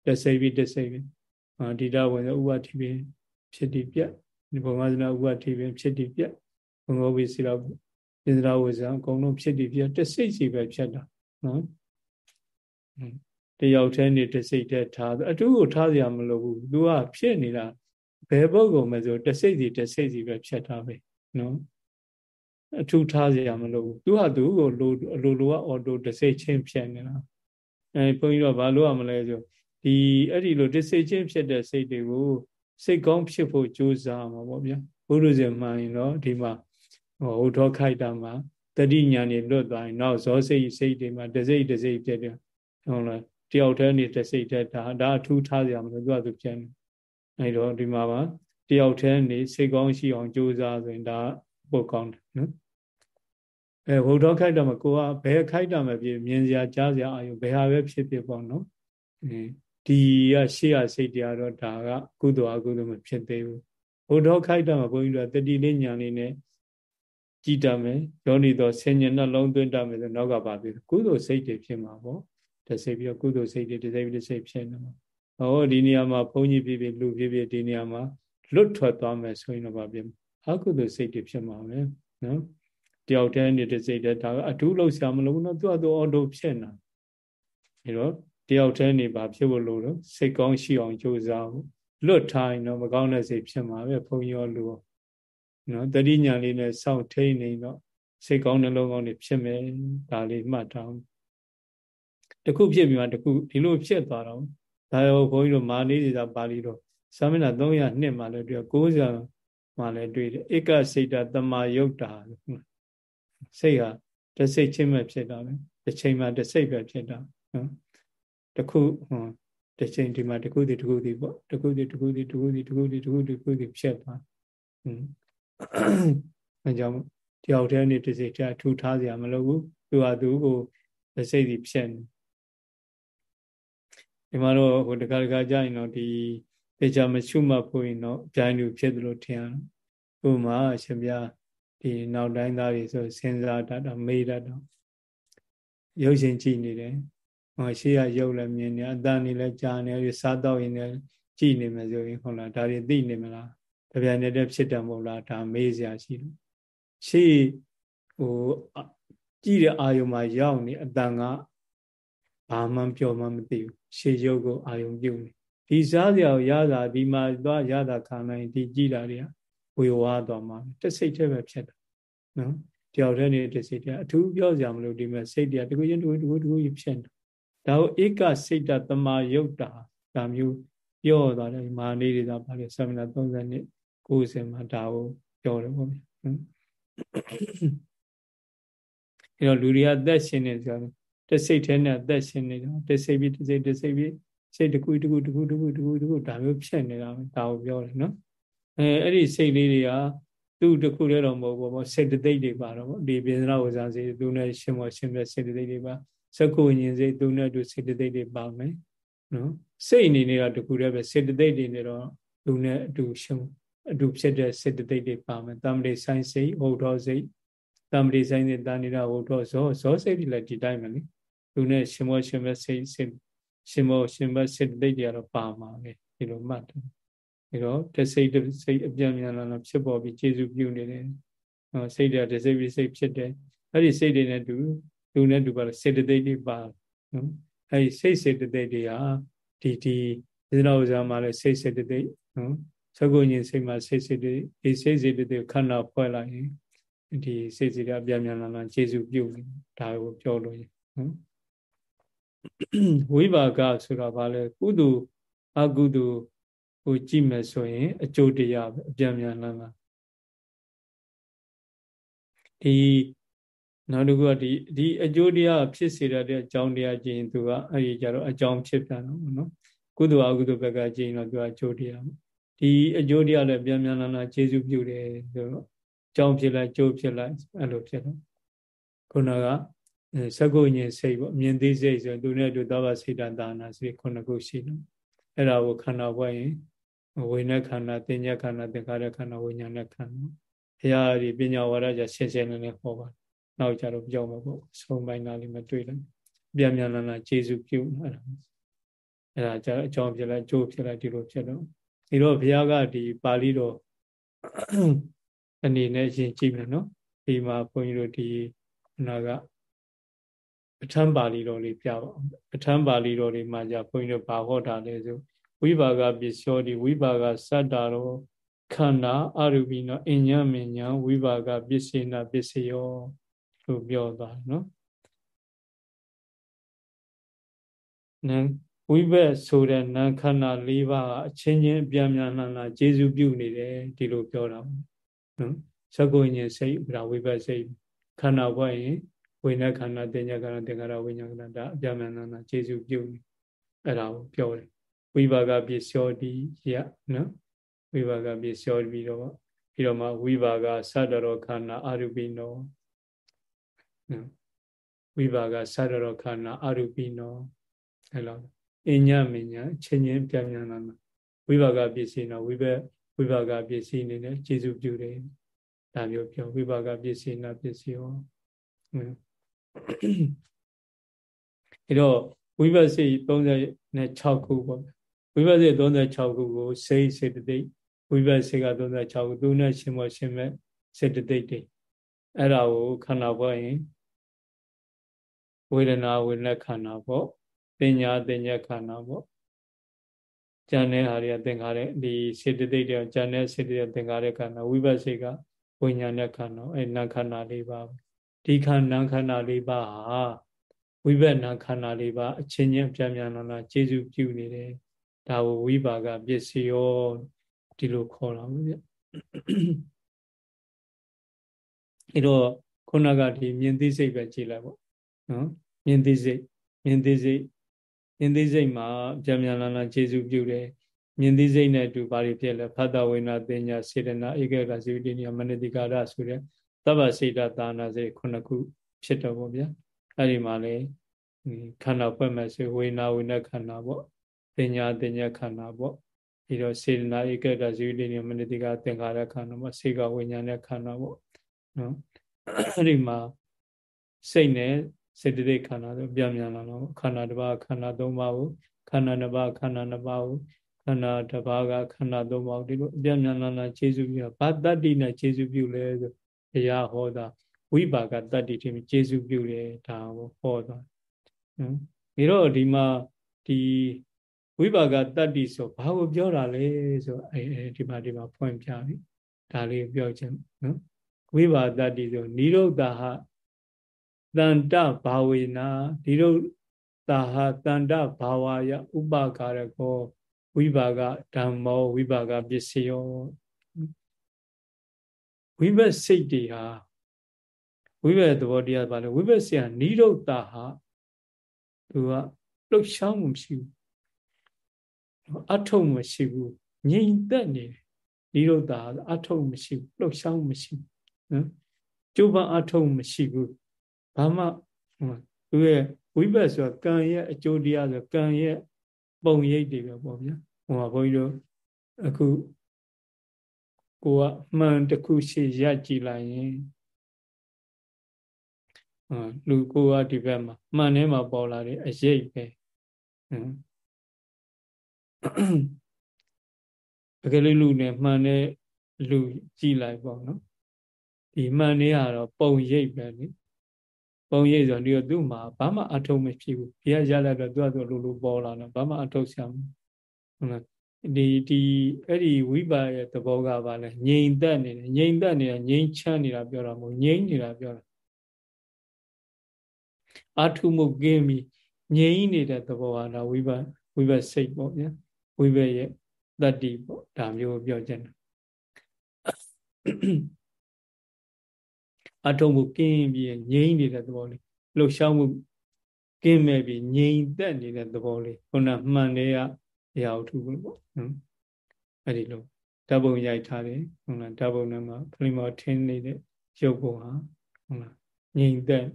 တစိတ်ပြီးတစိတ်ပြီးအာဒီတာဝင်ဥပတိပင်ဖြစ်တည်ပြဒီဘဝဇနာဥပတိပင်ဖြစ်တည်ပြဘုံဂောဝိစီရာပိစရာဝဇံအကုန်လုံးဖြစ်တည်ပြတစိတ်စီပဲဖြစ်တာနော် တယောက်တည်းနေတစိတ်တည်းထားအတူကိုထားစရာမလိုဘူးသူကဖြစ်နေတာဘယ်ပုဂ္ဂိုလ်မဆိုတစိတ်စီတစိတ်စီပဲဖြစ်တာပဲနော်အထူးထားစရာမလိုဘူးသူဟာသူကိုလိုလိုလိုကအော်တိုတစိတ်ချင်းဖြစ်နေတာအဲဘုန်းကြီးတော့ဘာလို့ရမလဲဆိုဒီအဲ့ဒီလိုတစိတ်ချင်းဖြစ်တဲ့စိတ်တွေကိုစိတ်ကောင်းဖြစ်ဖို့ကြိုးစားမှာပေါ့ဗျာဘုရုဇဉ်မှန်ရင်တော့ဒီမှာဟိုဟောထောခိုက်တာမှာတတိညာနေလွတ်သွားရင်နောက်ဇောစိတ်စိတ်တွေမှာတစိတ်တစိတ်ဖြစ်တယ် ဟုတ်လားတယောက်တည်းနေတစိတ်တည်းဒါဒါအထူးထားစရာမလိုသူကသူပြန်တယ်အဲတော့ဒီမှာပါတယောက်တည်းနေစိတ်ကောင်းရှိအောင်ကြိုးစားဆိုရင်ဒါပိုကောင်းတယ်နော်အဲဘုဒ္ဓခိုက်တာမှာကိုကဘယ်ခိုက်တာမှာဖြစ်မြင်စရာကြားစရာအာယုဘယ်ဟာပဲဖြစ်ဖြစ်ပေါ့နော်ဒီကရှေ့ရစိတ်တရားတော့ဒါကကုသိုလ်အကုသိုလ်မဖြစ်သေးဘူးဘုဒ္ဓခိုက်တာမှာဘုန်းကြီးတို့တတိလေးညာလေးနဲ့ကြည်တတ်မယ်ယောနီတော့ဆင်ញနှလုံးသွင်းတတ်မယ်ဆိုနောက်ကပါပြီကုသိုလ်စိတ်တွေဖြစ်မှာပေါ့ တစိတ်ပြီးတော့ကုသိုလ်စိတ်တွေတစိတ်ပြီးတစိတ်ဖြစ်နေမှာဟောဒီနေရာမှာဘုန်းကြီးဖြစ်ဖြစ်လူဖြစ်ဖြစ်ဒီနေရာမှာလွတ်ထွက်သွားမယ်ဆိုရင်တော့ပါပြီအကုသိုလ်စိတ်တွေဖြစ်မှာပဲနော်တယောက်တည်းနေတဲ့စိတ်တဲ့ဒါကအထူးလောက်ရှာမလို့နော်သူ့အတူအော်တိုဖြစ်နေအဲတော့တယောက်တည်းနေပါဖြစ်ဖို့လို့တော့စိတ်ကောင်းရှိအောင်ကြိုးစားဖို့လွတ်ထားရင်တော့မကောင်းတဲ့စိတ်ဖြစ်မှာပဲဘုံရောလူနော်တတိညာလေးနဲ့စောင့်ထိန်နေတော့စိတ်ကောင်းနှလုံးကောင်းတွေဖြစ်မယ်ဒါလေးမှတ်ထားအောင် တခုဖြစ်ပြီးမှတခုဒီလိုဖြစ်သွားတော့ဒါရောဘုန်းကြီးတို့မာနေစီသာပါဠိတော်သာမဏေ300နှစ်မှလည်းတွေ့90မှလည်းတွေ့တယ်ဧကစိတ်တတမယုတ်တာစိတ်ဟာတစိတ်ချင်းပဲဖြစ်တာပဲတစ်ချိန်မှတစ်စိတ်ပဲဖြစ်တာနော်တခုဟွန်းတစ်ချိန်ဒီမှာတခုဒီတခုဒီပေါ့တခုဒီတခုဒီတခုဒီတခုဒီတခုဒီတခုဒီဖြစ်သွားဟွန်းအဲကြောင့်တယောက်တည်းနေတစ်စိတ်တည်းထူထားစရာမလိုဘူးသူဟာသူကိုတစ်စိတ်စီဖြစ်နေ ဒီမှာတော့ဟိုတခါတခါကြာရင်တော့ဒီတေချာမရှုမှတ်ဖို့ရင်တော့ဗျိုင်းလူဖြစ်သလိုထင်အောင်ဥပမာအရှင်ဗျာဒီနောက်တိုင်းသားတွေဆိုစဉ်းစားတတ်တော့မေးတတ်တော့ရုပ်ရှင်ကြည့်နေတယ်ဟောရှေ့ကရုပ်လည်းမြင်နေအတန်နေလည်းကြားနေရစားတော့ရင်လည်းကြည့်နေမယ်ဆိုရင်ဟုတ်လားဒါတွေသိနေမလားတပြိုင်တည်းဖြစ်တယ်မဟုတ်လားဒါမေးစရာရှိတယ်ရှေ့ဟိုကြည့်တဲ့အာယုံမှာရောက်နေအတန်က ဘာမှပြောမှမသိဘူးရှေ့ရုပ်ကိုအာယုံပြုတ်နေဒီစားစရာကိုရတာဒီမှာသွားရတာခံနိုင်ဒီကြည်တာတွေကဝေဝါးသွားမှာတစိတ်တည်းပဲဖြစ်တာနော်တယောက်တည်းနေတဲ့စိတ်တရားအထူးပြောစရာမလိုဒီမှာစိတ်တရားတကူချင်းတကူတကူတကူကြီးဖြစ်နေတာဒါကိုဧကစိတ်တတမယုတ်တာဒါမျိုးပြောသွားတယ်မာနေတွေသာပါလေဆမနာ30နှစ်90မှာဒါကိုပြောတယ်ပေါ့ဗျအဲတော့လူတွေကအသက်ရှင်နေဆိုတော့ တစိတ်ထဲနဲ့အသက်ရှင်နေတာတစိတ်ပြီးတစိတ်တစိတ်ပြီးစိတ်တကူတကူတကူတကူတကူတကူဒါမျိုးဖြစ်နေတာပဲဒါကိုပြောတယ်နော်အဲအဲ့ဒီစိတ်လေးတွေကသူ့တခုတည်းတော့မဟုတ်ဘူးပေါ့စေတသိက်တွေပါတော့ပေါ့ဒီပိစနာဝဇာစေသူနဲ့ရှင်မောရှင်ပြစေတသိက်တွေပါစကုဉ္ဉ္စေသူနဲ့တူစေတသိက်တွေပါမယ်နော်စိတ်အနေနဲ့တော့တခုတည်းပဲစေတသိက်တွေနဲ့တော့သူနဲ့အတူရှင်အတူဖြစ်တဲ့စေတသိက်တွေပါမယ်တမ္ပတိဆိုင်စိတ်ဟုတ်တော်စိတ်တမ္ပတိဆိုင်စိတ်တာနေတာဟုတ်တော်ဇောဇောစိတ်တွေလည်းဒီတိုင်းပဲလေ သူနဲ့ရှင်မောရှင်ပြစိတ်ရှင်မောရှင်ပြစေတသိက်တွေကတော့ပါမှာပဲဒီလိုမှတ်တယ်ဒီတော့တစိတ်တစိတ်အပြန့်မြန်လာလာဖြစ်ပေါ်ပြီးကျေစုပြုနေတယ်။ဟောစိတ်တွေတစိတ်ပြီးစိတ်ဖြစ်တယ်။အဲ့ဒီစိတ်တွေနဲ့တူလူနဲ့တူပါလို့စေတသိက်တွေပါနော်။အဲ့ဒီစိတ်စေတသိက်တွေဟာဒီဒီဒီနာဥဇာမှာလည်းစိတ်စေတသိက်နော်။သကုညင်စိတ်မှာစိတ်စေတသိက်ဒီစိတ်စေတသိက်ခန္ဓာဖွဲ့လိုက်ရင်ဒီစိတ်စေတအပြန့်မြန်လာလာကျေစုပြုနေဒါကိုပြောလို့ရနော်။ ဝိပါကဆိုတာဘာလဲကုသိုလ်အကုသိုလ်ကိုကြည့်မယ်ဆိုရင် အကျိုးတရားပဲအပြန်ပြန်လာလာဒီနောက်တစ်ခုကဒီဒီအကျိုးတရားဖြစ်စေတဲ့အကြောင်းတရားကျင်သူကအဲ့ဒီကြတော့အကြောင်းဖြစ်ပြန်တော့ဘောနော်ကုသိုလ်အကုသိုလ်ဘက်ကကျင်တော့သူကအကျိုးတရားဒီအကျိုးတရားလည်းပြန်ပြန်လာလာခြေစုပြုတယ်ဆိုတော့အကြောင်းဖြစ်လိုက်ကျိုးဖြစ်လိုက်အဲ့လိုဖြစ်တော့ခုနက သကုညင်စိတ်ပေါ့မြင်သိစိတ်ဆိုသူနဲ့တူသောဘစိတ်တန်တာနာစိတ်ခုနှစ်ခုရှိတယ်အဲ့ဒါကိုခန္ဓာဘွားရင်ဝိညာဉ်ခန္ဓာတင်ညာခန္ဓာသင်္ခါရခန္ဓာဝိညာဉ်နဲ့ခန္ဓာဘုရားဒီပညာဝါဒကြရှင်းရှင်းလင်းလင်းဟောပါနောက်ကြတော့ပြောမှာပေါ့ဆုံးပိုင်းသားလေးမတွေ့လိုက်ပြန်ပြန်လာလာကျေစုပြုအဲ့ဒါအဲ့ဒါကြအကြောင်းဖြစ်လိုက်ကျိုးဖြစ်လိုက်ဒီလိုဖြစ်တော့ဒီတော့ဘုရားကဒီပါဠိတော်အနေနဲ့ရှင်းကြည့်မယ်နော်ဒီမှာဘုန်းကြီးတို့ဒီနာက ပဋ္ဌာန်းပါဠိတော်လေးပြပါပဋ္ဌာန်းပါဠိတော်လေးမှာじゃဘုန်းကြီးတို့ဘာဟောတာလဲဆိုဝိပါကပစ္စယောဒီဝိပါကစတ္တာရောခန္ဓာအရူပိနောအညမညာဝိပါကပစ္စေနာပစ္စယောလို့ပြောသွားတယ်နော်နံဝိဘက်ဆိုတဲ့နာခန္ဓာ၄ပါးအချင်းချင်းအပြန်ပြန်လှန်လာကျေစုပြုနေတယ်ဒီလိုပြောတာနော်သကုဉ္ဉ္စိတ်ဒါဝိဘက်စိတ်ခန္ဓာဘွားရင် ဝိညာခန္ဓာတင်ညာခန္ဓာသင်္ခါရဝိညာခန္ဓာဒါအပြန်ပြန်လှန်လာကျေစုပြုနေအဲ့ဒါကိုပြောတယ်ဝိပါကပစ္စယောတိယနော်ဝိပါကပစ္စယောပြီးတော့ပြီးတော့မှဝိပါကသတ္တရောခန္ဓာအရူပိနောနော်ဝိပါကသတ္တရောခန္ဓာအရူပိနောအဲ့လိုအညမညာချင်းချင်းပြန်ပြန်လာဝိပါကပစ္စည်းနော်ဝိဘဝိပါကပစ္စည်းအနေနဲ့ကျေစုပြုတယ်ဒါမျိုးပြောဝိပါကပစ္စည်းနာပစ္စည်းဟော အဲ့တော့ဝိပဿနာ36ခုပေါ့ဝိပဿနာ36ခုကိုစိတ်စေတသိက်ဝိပဿနာက36ခုသူနဲ့ရှင်မရှင်မဲ့စေတသိက်တွေအဲ့ဒါကိုခန္ဓာပေါ်ရင်ဝေဒနာဝေဒနာခန္ဓာပေါ့ပညာပညာခန္ဓာပေါ့ဉာဏ်နဲ့ဟာတွေကသင်္ခါရဒီစေတသိက်တွေဉာဏ်နဲ့စေတသိက်သင်္ခါရခန္ဓာဝိပဿနာကဝိညာဉ်နဲ့ခန္ဓာအဲ့နာခန္ဓာလေးပါ ဒီခန္ဓာခန္ဓာလေးပါဟာဝိပဿနာခန္ဓာလေးပါအချင်းချင်းပြန်ပြန်လာလာကျေစုပြုနေတယ်ဒါကိုဝိပါကပစ္စည်းရောဒီလိုခေါ်တာပေါ့ဗျအဲတော့ခုနကဒီမြင်သိစိတ်ပဲကြည်လိုက်ပေါ့နော်မြင်သိစိတ်မြင်သိစိတ်မြင်သိစိတ်မှာပြန်ပြန်လာလာခြေစုပြုတယ်မြင်သိစိတ်နဲ့အတူဘာတွေဖြစ်လဲဖတ်တဝိနာတင်ညာစေတနာဧကကဇိဝတိနိယမနတိကာရဆိုတဲ့ သဗ္ဗစေတသာနာစေခုနှစ်ခုဖြစ်တော့ဗောဗျာအဲ့ဒီမှာလေခန္ဓာဖွဲ့မဲ့ဆိုဝိနာဝိနခန္ဓာပေါ့တင်ညာတင်ညာခန္ဓာပေါ့ပြီးတော့စေတနာဧကတဇီဝတိနိမနတိကသင်္ခါရခန္ဓာပေါ့စေကဝိညာဉ်နဲ့ခန္ဓာပေါ့နော်အဲ့ဒီမှာစိတ်နဲ့စေတသိက်ခန္ဓာဆိုပြန်ပြန်လာတော့ခန္ဓာတစ်ပါးခန္ဓာသုံးပါးကိုခန္ဓာနှစ်ပါးခန္ဓာနှစ်ပါးကိုခန္ဓာတစ်ပါးကခန္ဓာသုံးပါးဒီလိုပြန်ပြန်လာလာခြေစုပ်ပြီးဘာတတ္တိနဲ့ခြေစုပ်ပြုလဲဆိုဘု ရားဟောတာဝိပါကတတ္တိထင်ခြေစုပ်ပြုတယ်ဒါကိုဟောတာနော်ပြီးတော့ဒီမှာဒီဝိပါကတတ္တိဆိုဘာကိုပြောတာလဲဆိုအဲဒီမှာဒီမှာဖွင့်ပြပြီဒါလေးပြောချင်နော်ဝိပါတတ္တိဆိုနိရုဒ္ဓဟတန္တဘာဝေနာနိရုဒ္ဓဟတန္တဘာဝယဥပကာရကောဝိပါကဓမ္မောဝိပါကပစ္စယော ဝိဘတ်စိတ်တွေဟာဝိဘတ်သဘောတရားပါလေဝိဘတ်ဆရာနိရုဒ္ဓဟသူကလှုပ်ရှားမှုမရှိဘူးအထုံမရှိဘူးငြိမ်သက်နေတယ်နိရောဓအထုံမရှိဘူးလှုပ်ရှားမှုမရှိဘူးနော်ကျိုးပန်းအထုံမရှိဘူးဘာမှသူရဲ့ဝိဘတ်ဆိုတာကံရဲ့အကျိုးတရားဆိုကံရဲ့ပုံရိပ်တွေပဲပေါ့ဗျာဟိုမှာဘုန်းကြီးတို့အခု ကိုကမှန်တစ်ခုရှိရက်ကြည့်လိုက်ရင်လူကိုကဒီဘက်မှာမှန်ထဲမှာပေါ်လာတဲ့အရေးပဲအကလေးလူနဲ့မှန်တဲ့လူကြည့်လိုက်ပေါ့နော်ဒီမှန်နေရတော့ပုံရိပ်ပဲလေပုံရိပ်ဆိုတော့သူ့မှာဘာမှအထုံးမဖြစ်ဘူးဒီကရလိုက်တော့သူကသူလိုလိုပေါ်လာတော့ဘာမှအထုံးဆရာမဟုတ်လား ဒီဒီအဲ့ဒီဝိပါရဲ့သဘောကဘာလဲငြိမ်သက်နေတယ်ငြိမ်သက်နေတာငြိမ်ချမ်းနေတာပြောတာမဟုတ်ငြိမ်နေတာပြောတာအာထုမှုကင်းပြီးငြိမ်နေတဲ့သဘောကဒါဝိပါဝိပါစိတ်ပေါ့ဗျာဝိပါရဲ့တတ္တိပေါ့ဒါမျိုးပြောချင်တာအထုံမှုကင်းပြီးငြိမ်နေတဲ့သဘောလေးလှုပ်ရှားမှုကင်းမဲ့ပြီးငြိမ်သက်နေတဲ့သဘောလေးခုနမှန်တဲ့က အရာထုပေါ့နော်အဲ့ဒီလိုဓာတ်ပုံရိုက်ထားတယ်ဟုတ်လားဓာတ်ပုံထဲမှာဖလိမောထင်းနေတဲ့ရုပ်ပုံဟာဟုတ်လားငြိမ်သက်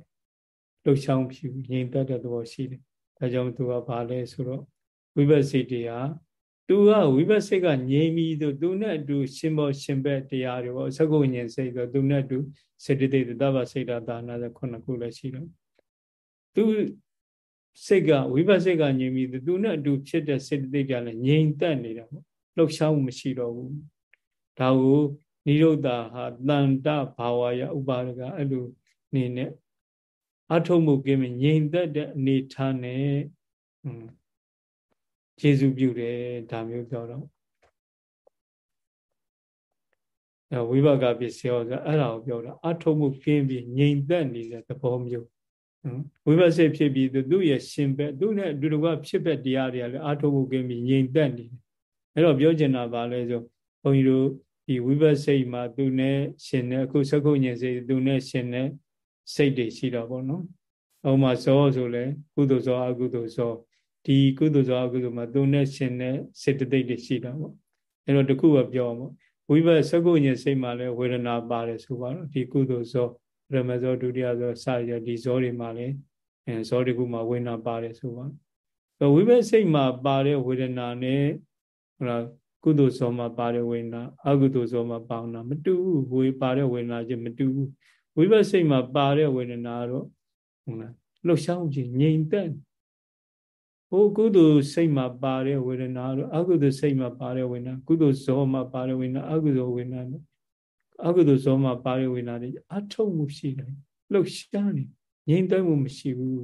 လှုပ်ရှားဖြူငြိမ်သက်တဲ့သဘောရှိတယ်ဒါကြောင့်သူကဘာလဲဆိုတော့ဝိပဿစိတ်တရားသူကဝိပဿစိတ်ကငြိမ်ပြီးသူသူနဲ့အတူရှင်ဘောရှင်ဘက်တရားတွေပေါ့သကုဉ္ဉ္စိတ်ဆိုသူနဲ့အတူစေတသိက်တဗ္ဗစိတ်တာဒါနာဆိုခုနှစ်ခုလည်းရှိတော့သူ စိတ်ကဝိပဿစိတ်ကငြိမ်ပြီးသူနဲ့အတူဖြစ်တဲ့စေတသိက်ကလည်းငြိမ်သက်နေတာပေါ့လှုပ်ရှားမှုမရှိတော့ဘူးဒါကိုနိရုဒ္ဓဟာတန်တဘာဝယဥပါဒကအဲ့လိုနေနဲ့အထုံမှုကင်းမြငြိမ်သက်တဲ့အနေထားနဲ့ကျေစုပြုတယ်ဒါမျိုးပြောတော့အဲဝိဘကပစ္စယောဆိုအဲ့ဒါကိုပြောတာအထုံမှုကင်းပြီးငြိမ်သက်နေတဲ့သဘောမျိုး ဝိပဿနာဖြစ်ပြီးသူ့ရဲ့ရှင်ဘက်သူ့နဲ့အတူတကွဖြစ်ဘက်တရားတွေကလည်းအထုံမှုကင်းပြီးငြိမ်သက်နေတယ်အဲ့တော့ပြောချင်တာပါလဲဆိုဘုန်းကြီးတို့ဒီဝိပဿနာမှာသူနဲ့ရှင်နဲ့အခုသကုညင်စိတ်သူနဲ့ရှင်နဲ့စိတ်တွေရှိတော့ဗောနော်။အောက်မှာဇောဆိုလဲကုသိုလ်ဇောအကုသိုလ်ဇောဒီကုသိုလ်ဇောအကုသိုလ်မှာသူနဲ့ရှင်နဲ့စေတသိက်တွေရှိတာဗော။အဲ့တော့တခုကပြောမှာဝိပဿနာသကုညင်စိတ်မှာလဲဝေဒနာပါတယ်ဆိုပါတော့ဒီကုသိုလ်ဇော ရမဇောဒုတိယဇောစရဒီဇောတွေမှာလဲအဲဇောတခုမှာဝေဒနာပါတယ်ဆိုပါတော့ဝိပဿနာစိတ်မှာပါတဲ့ဝေဒနာနဲ့ဟိုလားကုသိုလ်ဇောမှာပါတဲ့ဝေဒနာအကုသိုလ်ဇောမှာပါတာမတူဘူးဝေပါတဲ့ဝေဒနာချင်းမတူဘူးဝိပဿနာစိတ်မှာပါတဲ့ဝေဒနာတော့ဟုတ်လားလှုပ်ရှားခြင်းငြိမ်သက်ဟိုကုသိုလ်စိတ်မှာပါတဲ့ဝေဒနာတော့အကုသိုလ်စိတ်မှာပါတဲ့ဝေဒနာကုသိုလ်ဇောမှာပါတဲ့ဝေဒနာအကုသိုလ်ဝေဒနာ အကုသိုလ်ဇောမှာပါတဲ့ဝေဒနာတွေအထုံမှုရှိတယ်လှုပ်ရှားနေငြိမ်သက်မှုမရှိဘူး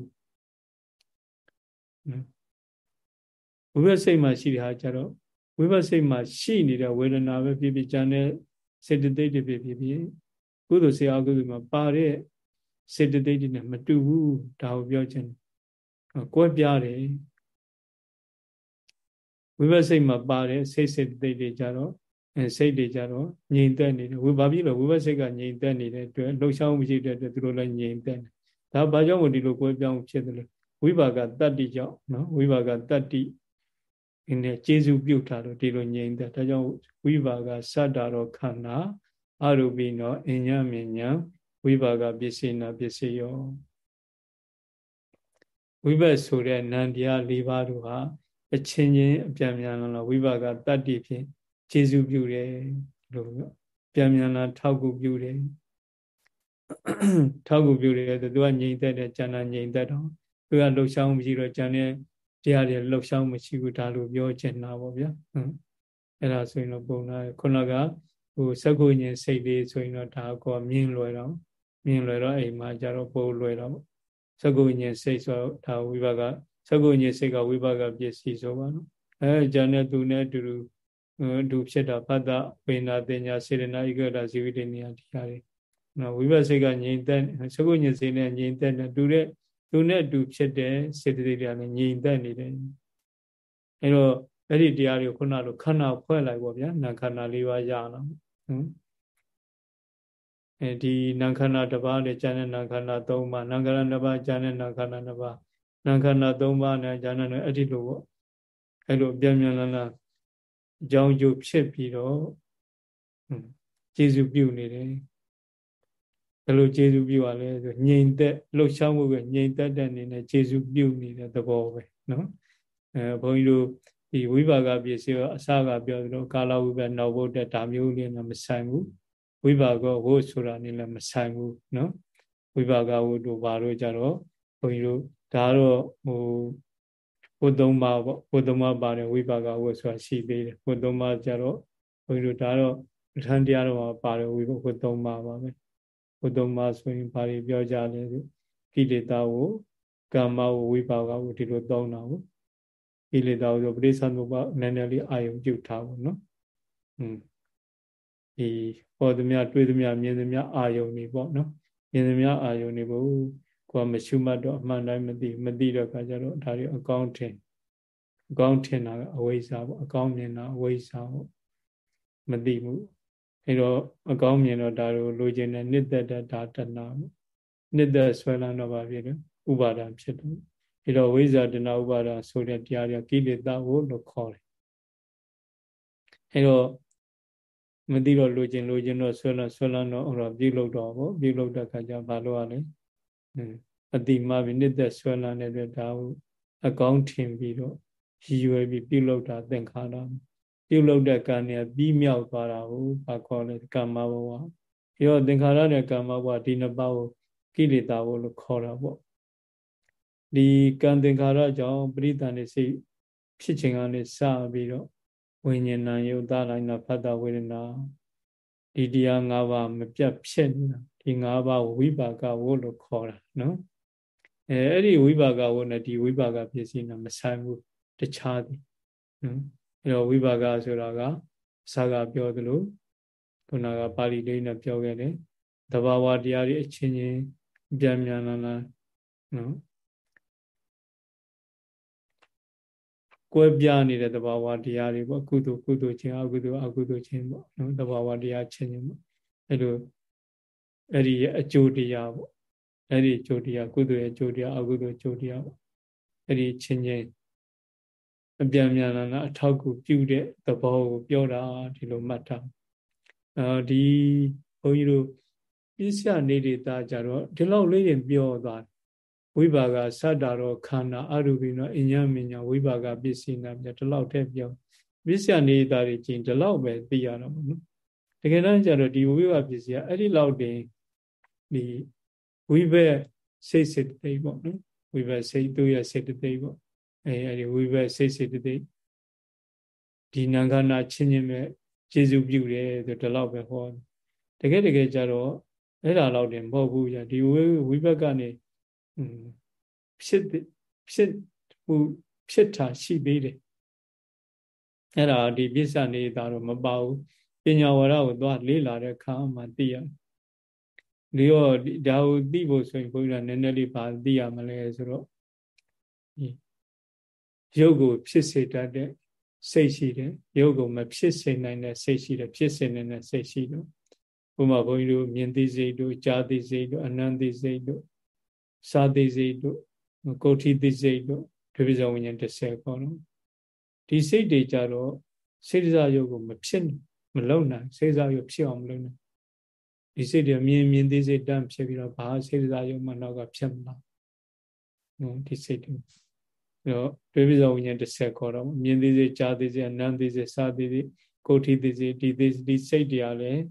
ဝိပဿစိတ်မှာရှိတဲ့ဟာကြတော့ဝိပဿစိတ်မှာရှိနေတဲ့ဝေဒနာပဲဖြစ်ဖြစ်ကြံတဲ့စေတသိက်တွေဖြစ်ဖြစ်ကုသိုလ်စေအကုသိုလ်မှာပါတဲ့စေတသိက်တွေနဲ့မတူဘူးဒါကိုပြောချင်တယ်ကွဲပြားတယ်ဝိပဿစိတ်မှာပါတဲ့စိတ်စေတသိက်တွေကြတော့ အဲစိတ်တွေကြတော့ငြိမ်သက်နေတယ်ဝိဘာဖြစ်လို့ဝိပဿစိတ်ကငြိမ်သက်နေတဲ့အတွက်လှုပ်ရှားမှုမရှိတဲ့အတွက်သူတို့လည်းငြိမ်သက်တယ်ဒါဘာကြောင့်မို့ဒီလိုကွဲပြောင်းဖြစ်တယ်လဲဝိပါကတတ္တိကြောင့်နော်ဝိပါကတတ္တိဒီနဲ့ကျေစုပြုတ်ထားလို့ဒီလိုငြိမ်သက်ဒါကြောင့်ဝိပါကစတ္တာရောခန္ဓာအရူပိနောအညမြညာဝိပါကပစ္စေနာပစ္စယောဝိဘတ်ဆိုတဲ့နန္တရား၄ပါးတို့ဟာအချင်းချင်းအပြန်မြန်လာဝိပါကတတ္တိဖြင့် ခြေစုပြုတယ်လို့ပြန်မြန်လာထောက်ကူပြုတယ်ထောက်ကူပြုတယ်သူကငြိမ်သက်တယ်ကျန်တာငြိမ်သက်တော့သူကလှုပ်ရှားမှုမရှိတော့ကျန်တဲ့တရားတွေလှုပ်ရှားမှုမရှိဘူးဒါလိုပြောချင်တာပေါ့ဗျာအဲ့ဒါဆိုရင်တော့ပုံလာခုနကဟိုစက္ကုညင်စိတ်လေးဆိုရင်တော့ဒါကောမြင်လွယ်တော့မြင်လွယ်တော့အိမ်မှာကြတော့ပို့လွယ်တော့စက္ကုညင်စိတ်ဆိုဒါဝိပါကစက္ကုညင်စိတ်ကဝိပါကပစ္စည်းဆိုပါတော့အဲဂျန်နဲ့သူနဲ့အတူတူ ဒုဖြစ်တာဖတ်တာဝေနာတင်ညာစေရနာဧကတာဇီဝိတနေယတရားတွေနော်ဝိပဿစိတ်ကငြိမ်သက်စက္ကုညင်စိတ်နဲ့ငြိမ်သက်တယ်တူတဲ့သူနဲ့အတူဖြစ်တဲ့စေတသိက်တွေကလည်းငြိမ်သက်နေတယ်အဲတော့အဲ့ဒီတရားတွေကိုခုနလိုခန္ဓာဖွဲ့လိုက်ပေါ့ဗျာနာခန္ဓာ၄ပါးရအောင်နော်အဲဒီနာခန္ဓာတစ်ပါးနဲ့ဉာဏ်နဲ့နာခန္ဓာ၃ပါးနာခန္ဓာတစ်ပါးဉာဏ်နဲ့နာခန္ဓာတစ်ပါးနာခန္ဓာ၃ပါးနဲ့ဉာဏ်နဲ့အဲ့ဒီလိုပေါ့အဲ့လိုပြန်ပြန်လာလာ အကြောင်းကျိုးဖြစ်ပြီးတော့ကျေစုပြုနေတယ်ဘယ်လိုကျေစုပြုရလဲဆိုငြိမ်သက်လှုပ်ရှားမှုကငြိမ်သက်တဲ့အနေနဲ့ကျေစုပြုနေတဲ့သဘောပဲနော်အဲဘုန်းကြီးတို့ဒီဝိပါကပစ္စည်းအစကပြောသလိုကာလဝိပနောက်ဘုဒ္ဓဒါမျိုးလေးနဲ့မဆိုင်ဘူးဝိပါကဝုဆိုတာနေလည်းမဆိုင်ဘူးနော်ဝိပါကဝုတို့ဘာလို့ကြတော့ဘုန်းကြီးတို့ဒါတော့ဟို ဘုသုံးပါပေါ့ဘုသုံးပါပါတယ်ဝိပါကဝုဆိုတာရှိသေးတယ်ဘုသုံးပါကြတော့ဘုန်းကြီးတို့ဒါတော့ပဋ္ဌာန်းတရားတော်မှာပါတယ်ဝိဘုသုံးပါပါပဲဘုသုံးပါဆိုရင်ဘာတွေပြောကြလဲဆိုကိလေသာကိုကာမဝဝိပါကဝဒီလိုသုံးတာကိုကိလေသာကိုဆိုပရိစ္ဆာနုပနည်းနည်းလေးအာယုံပြုထားဖို့နော်อืมဒီဟောသမျှတွေးသမျှမြင်သမျှအာယုံနေပေါ့နော်မြင်သမျှအာယုံနေဖို့ ကိုယ်မရှုမှတ်တော့အမှန်တိုင်းမသိမသိတော့ခါကျတော့ဒါတွေအကောင်းထင်အကောင်းထင်တာအဝိဇ္ဇာပေါ့အကောင်းမြင်တာအဝိဇ္ဇာပေါ့မသိဘူးအဲတော့အကောင်းမြင်တော့ဒါကိုလိုချင်တဲ့နှစ်သက်တဲ့ဒါတဏပေါ့နှစ်သက်ဆွဲလန်းတော့ပါဖြစ်တယ်ဥပါဒံဖြစ်တယ်အဲတော့ဝိဇ္ဇာတဏဥပါဒံဆိုတဲ့တရားတွေကိလေသာကိုလို့ခေါ်တယ်အဲတော့မသိတော့လိုချင်လိုချင်တော့ဆွဲလန်းဆွဲလန်းတော့ဟောပြုလုပ်တော့ဗောပြုလုပ်တဲ့အခါကျဘာလို့ ਆ လဲ အတိမပြီးနှစ်သက်ဆွဲလန်းတဲ့အတွက်ဒါကိုအကောင်းထင်ပြီးတော့ရည်ရွယ်ပြီးပြုလုပ်တာသင်္ခါရပြုလုပ်တဲ့ကံเนี่ยပြီးမြောက်သွားတာကိုဘာခေါ်လဲကမ္မဘဝပြီးတော့သင်္ခါရနဲ့ကမ္မဘဝဒီနှစ်ပါးကိုကိလေသာဘဝလို့ခေါ်တာပေါ့ဒီကံသင်္ခါရကြောင့်ပရိသန်နေစိတ်ဖြစ်ခြင်းကနေစပြီးတော့ဝိညာဏယုတ်သားလိုက်နာဖတ်တာဝေဒနာဒီတရား၅ပါးမပြတ်ဖြစ်နေတာဒီ၅ပါးဝိပါကဝုလို့ခေါ်တာနော် အဲအဲ့ဒီဝိပါကဝုနဲ့ဒီဝိပါကပစ္စည်းနဲ့မဆိုင်ဘူးတခြားသည်နော်အဲ့တော့ဝိပါကဆိုတာကစာကပြောသလိုခုနကပါဠိလေးနဲ့ပြောခဲ့တယ်တဘာဝတရားတွေအချင်းချင်းပြန်ပြန်လာလာနော်ကွဲပြားနေတဲ့တဘာဝတရားတွေပေါ့ကုသိုလ်ကုသိုလ်ချင်းအကုသိုလ်အကုသိုလ်ချင်းပေါ့နော်တဘာဝတရားချင်းချင်းပေါ့အဲ့လိုအဲ့ဒီအကျိုးတရားပေါ့ အဲ့ဒီအကျိုးတရားကုသိုလ်ရဲ့အကျိုးတရားအကုသိုလ်အကျိုးတရားပေါ့အဲ့ဒီချင်းချင်းအပြန်ပြန်လာလာအထောက်ကူပြုတဲ့သဘောကိုပြောတာဒီလိုမှတ်ထားအဲဒီဘုန်းကြီးတို့ပြစ္ဆယနေတာကြတော့ဒီလောက်လေးရင်ပြောသွားဝိပါကစတ္တာရောခန္ဓာအရူပိနောအညမညာဝိပါကပစ္စည်းနာပြဒီလောက်တည်းပြောပြစ္ဆယနေတာတွေချင်းဒီလောက်ပဲသိရတော့ဘူးနော်တကယ်တမ်းကျတော့ဒီဝိပါပစ္စည်းကအဲ့ဒီလောက်တင်ဒီ ဝိဘက်စိတ်စိတ်သိပေါ့နော်ဝိဘက်စိတ်သူ့ရဲ့စိတ်သိပေါ့အဲအဲဒီဝိဘက်စိတ်စိတ်တိဒီနံခန္ဓာချင်းချင်းပဲကျေစုပြုတယ်ဆိုဒီလောက်ပဲဟောတကယ်တကယ်ကြတော့အဲ့ဒါတော့တင်မဟုတ်ဘူးじゃဒီဝိဝိဘက်ကနေဖြစ်ဖြစ်ဟိုဖြစ်တာရှိသေးတယ်အဲ့ဒါဒီပစ္စနေတာတော့မပါဘူးပညာဝရကိုသွားလေ့လာတဲ့အခါမှသိရတယ် ဒီတော့ဒါကိုသိဖို့ဆိုရင်ဘုရားနည်းနည်းလေးပါသိရမလဲဆိုတော့ရုပ်ကိုဖြစ်စေတတ်တဲ့စိတ်ရှိတယ်ရုပ်ကိုမဖြစ်စေနိုင်တဲ့စိတ်ရှိတယ်ဖြစ်စေနိုင်တဲ့စိတ်ရှိတော့ဘုမဘုန်းကြီးတို့မြင်သိစိတ်တို့ကြားသိစိတ်တို့အနန္တိစိတ်တို့စာသိစိတ်တို့ကုဋ္ဌိသိစိတ်တို့ဒုပိဇဝိညာဉ်30ပေါ့နော်ဒီစိတ်တွေကြတော့စေတစာရုပ်ကိုမဖြစ်မလုံနိုင်စေတစာရုပ်ဖြစ်အောင်မလုပ်နိုင် ဒီစိတ်တွေမြင်မြင်သိစိတ်တန်းဖြစ်ပြီးတော့ဘာစေတစာရုပ်မှနောက်ကဖြစ်မလားနော်ဒီစိတ်တွေတော့ဒွေပိဇဝိညာဉ်30ခေါ်တော့မြင်သိစေကြားသိစေအနံသိစေစာသိစေကိုဋ္ဌိသိစေဒီသိဒီစိတ်တရားလည်း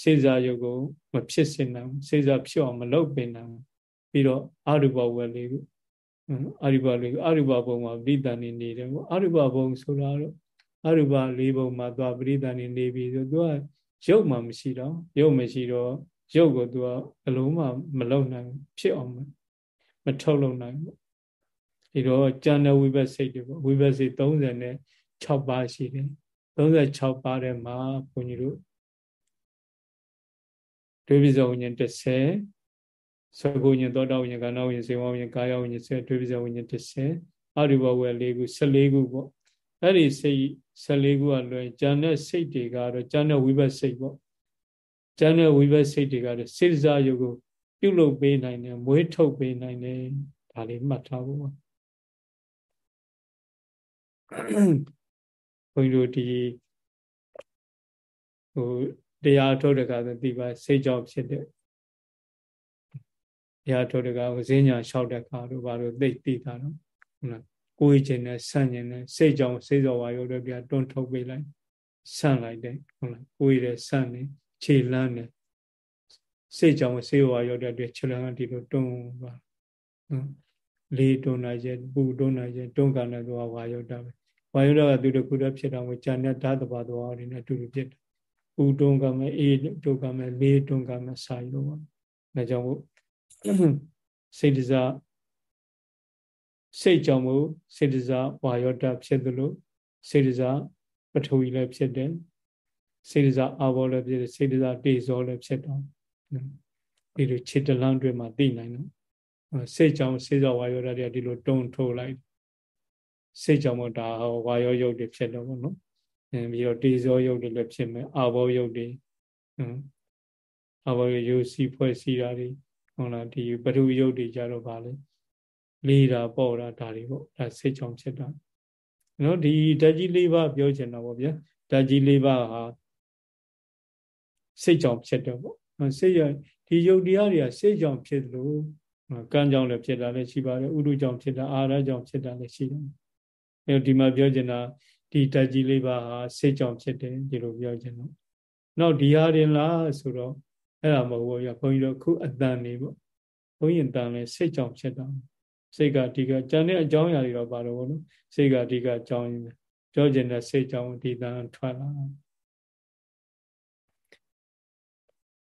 စေစားယုတ်ကိုမဖြစ်စင်နိုင်စေစားဖြစ်အောင်မလုပ်ပင်နိုင်ပြီးတော့အရူပဝယ်လေးကိုအရူပလေးအရူပဘုံမှာပရိသန်နေနေတယ်ပေါ့အရူပဘုံဆိုတာတော့အရူပလေးဘုံမှာသွားပရိသန်နေနေပြီဆိုသူက ရုပ်မှမရှိတော့ရုပ်မရှိတော့ရုပ်ကိုသူကအလုံးမှမလုံနိုင်ဖြစ်အောင်မထုတ်လုံနိုင်ဘူးဒီတော့ကျန်တဲ့ဝိဘတ်စိတ်တွေပေါ့ဝိဘတ်စိတ်36ပါးရှိတယ်36ပါးထဲမှာဘုန်းကြီးတို့ဒွေပိဇဝဉ္ဉ္30သကုဉ္ဉ္သောတာဝဉ္ဉ္ကဏဝဉ္ဉ္စေဝဝဉ္ဉ္ကာယဝဉ္ဉ္စေဒွေပိဇဝဉ္ဉ္30အရိဘဝယ်၄ခု14ခုပေါ့ အဲ့ဒီစိတ်14ခုကလွယ်ကျန်တဲ့စိတ်တွေကတော့ကျန်တဲ့ဝိဘတ်စိတ်ပေါ့ကျန်တဲ့ဝိဘတ်စိတ်တွေကတော့စေတစာယုတ်ကိုပြုလုပ်ပေးနိုင်တယ်မွေးထုတ်ပေးနိုင်တယ်ဒါလေးမှတ်ထားဖို့ပါဘုန်းကြီးတို့ဒီဟိုတရားထုတ်တဲ့ကဆိုဒီပါစိတ်ကြောင့်ဖြစ်တဲ့တရားထုတ်တဲ့ကဟိုဈဉ္ညာလျှောက်တဲ့ခါတို့ဘာလို့သိသိတာတော့ဟုတ်လား ကိုယ်ခြင်းနဲ့ဆန့်ခြင်းနဲ့စိတ်ကြောင့်စိတ်တော်ဝါရုပ်တွေပြတွန်းထုတ်ပေးလိုက်ဆန့်လိုက်တယ်ဟုတ်လားကိုယ်ရယ်ဆန့်နေခြေလန်းနေစိတ်ကြောင့်စိတ်ဝါရုပ်တွေအတွက်ခြေလန်းဒီလိုတွန်းပါဟုတ်လေးတွန်းနိုင်ခြင်းပူတွန်းနိုင်ခြင်းတွန်းကန်တဲ့သွားဝါရုပ်တာပဲဝါရုပ်တာကသူတခုတည်းဖြစ်တာကိုဂျာနဲ့ဓာတ်တဘာသွားတွေနဲ့အတူတူဖြစ်တယ်ပူတွန်းကမယ်အေးတွန်းကမယ်လေးတွန်းကမယ်စာရုပ်ပါဒါကြောင့်စိတ်တစား စိတ်ကြောင့်မို့စေတစာဝါယောတဖြစ်သလိုစေတစာပထဝီလည်းဖြစ်တယ်စေတစာအာဘောလည်းဖြစ်တယ်စေတစာတေဇောလည်းဖြစ်တော့ဒီလိုခြေတလန်းတွေမှာသိနိုင်တော့စိတ်ကြောင့်စေဇောဝါယောတတွေကဒီလိုတုံထိုးလိုက်စိတ်ကြောင့်မို့ဒါဝါယောယုတ်တွေဖြစ်တော့ဘောနော်အဲပြီးတော့တေဇောယုတ်တွေလည်းဖြစ်မယ်အာဘောယုတ်တွေအာဘောယုတ်စီဖွဲ့စီတာတွေဟုတ်လားဒီပထဝီယုတ်တွေကြတော့ဗာလဲ လေးတာပေါ့တာဒါတွေပေါ့ဒါစိတ်ချောင်ဖြစ်တာနော်ဒီဓာတ်ကြီး၄ပါးပြောချင်တာပေါ့ဗျာဓာတ်ကြီး၄ပါးဟာစိတ်ကြောင့်ဖြစ်တယ်ပေါ့စိတ်ရဒီယုတ်တရားတွေကစိတ်ကြောင့်ဖြစ်လို့ကံကြောင့်လည်းဖြစ်တာလည်းရှိပါတယ်ဥဒုကြောင့်ဖြစ်တာအာရကြောင့်ဖြစ်တာလည်းရှိတယ်အဲဒီမှာပြောချင်တာဒီဓာတ်ကြီး၄ပါးဟာစိတ်ကြောင့်ဖြစ်တယ်ဒီလိုပြောချင်တော့နောက်ဒီဟာရင်လားဆိုတော့အဲ့ဒါမဟုတ်ဘူးဗျာဘုန်းကြီးတို့ခုအတန်နေပေါ့ဘုန်းကြီးအတန်လည်းစိတ်ကြောင့်ဖြစ်တာ စိတ်ကအဓိကကြံတဲ့အကြောင်းအရာတွေတော့ပါတော့ဘောနော်စိတ်ကအဓိကအကြောင်းရင်းပဲပြောကျင်တဲ့စိတ်ကြောင့်ဒီတန်ထွက်လာ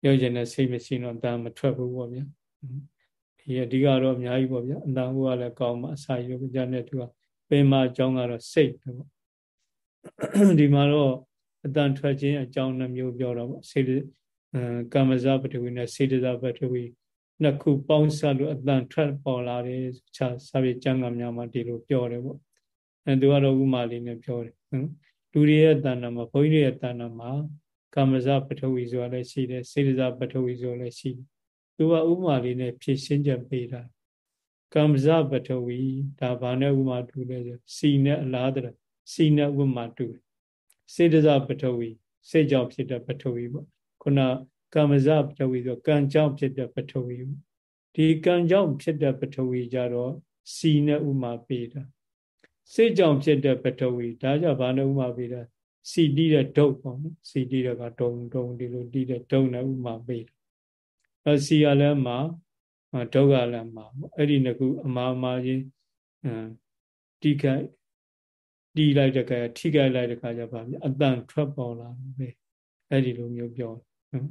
ပြောကျင်တဲ့စိတ်မရှိတော့တန်မထွက်ဘူးပေါ့ဗျာဒီအဓိကတော့အများကြီးပေါ့ဗျာအတန်ဟုတ်ကလည်းကောင်းမှအစာရုပ်ကြတဲ့သူကပင်မအကြောင်းကတော့စိတ်ပဲပေါ့ဒီမှာတော့အတန်ထွက်ခြင်းအကြောင်းနှမျိုးပြောတော့ပေါ့စိတ်ကမ္မဇပထဝီနဲ့စေတဇပထဝီ နှစ်ခုပေါင်းစပ်လို့အတန်ထွက်ပေါ်လာတယ်ခြားစာပေကျမ်းဂန်များမှာဒီလိုပြောတယ်ပေါ့အဲသူကတော့ဥမာလေးနဲ့ပြောတယ်နော်လူတွေရဲ့တဏ္ဍာမှာဘုန်းကြီးတွေရဲ့တဏ္ဍာမှာကာမဇပထဝီဆိုတာလည်းရှိတယ်စေတဇပထဝီဆိုတာလည်းရှိတယ်သူကဥမာလေးနဲ့ဖြည့်ရှင်းချက်ပေးတာကာမဇပထဝီဒါဘာနဲ့ဥမာတူလဲဆိုစီနဲ့အလားတရစီနဲ့ဥမာတူစေတဇပထဝီစိတ်ကြောင့်ဖြစ်တဲ့ပထဝီပေါ့ခုန ကာမဇပထဝီဆိုကံကြောင့်ဖြစ်တဲ့ပထဝီဒီကံကြောင့်ဖြစ်တဲ့ပထဝီကြတော့စီနဲ့ဥမာပေးတာစိတ်ကြောင့်ဖြစ်တဲ့ပထဝီဒါကြောင့်ဘာနဲ့ဥမာပေးတာစီတီးတဲ့ဒုတ်ပေါ့နော်စီတီးတဲ့ကဒုံဒုံဒီလိုတီးတဲ့ဒုံနဲ့ဥမာပေးတာအဲစီရလည်းမှာဒုက္ခလည်းမှာပေါ့အဲ့ဒီနှစ်ခုအမားအမားချင်းအမ်တိခိုက်တီးလိုက်တဲ့ခါထိခိုက်လိုက်တဲ့ခါကျပါပြီအတန်ထွက်ပေါ်လာပဲအဲ့ဒီလိုမျိုးပြောနော်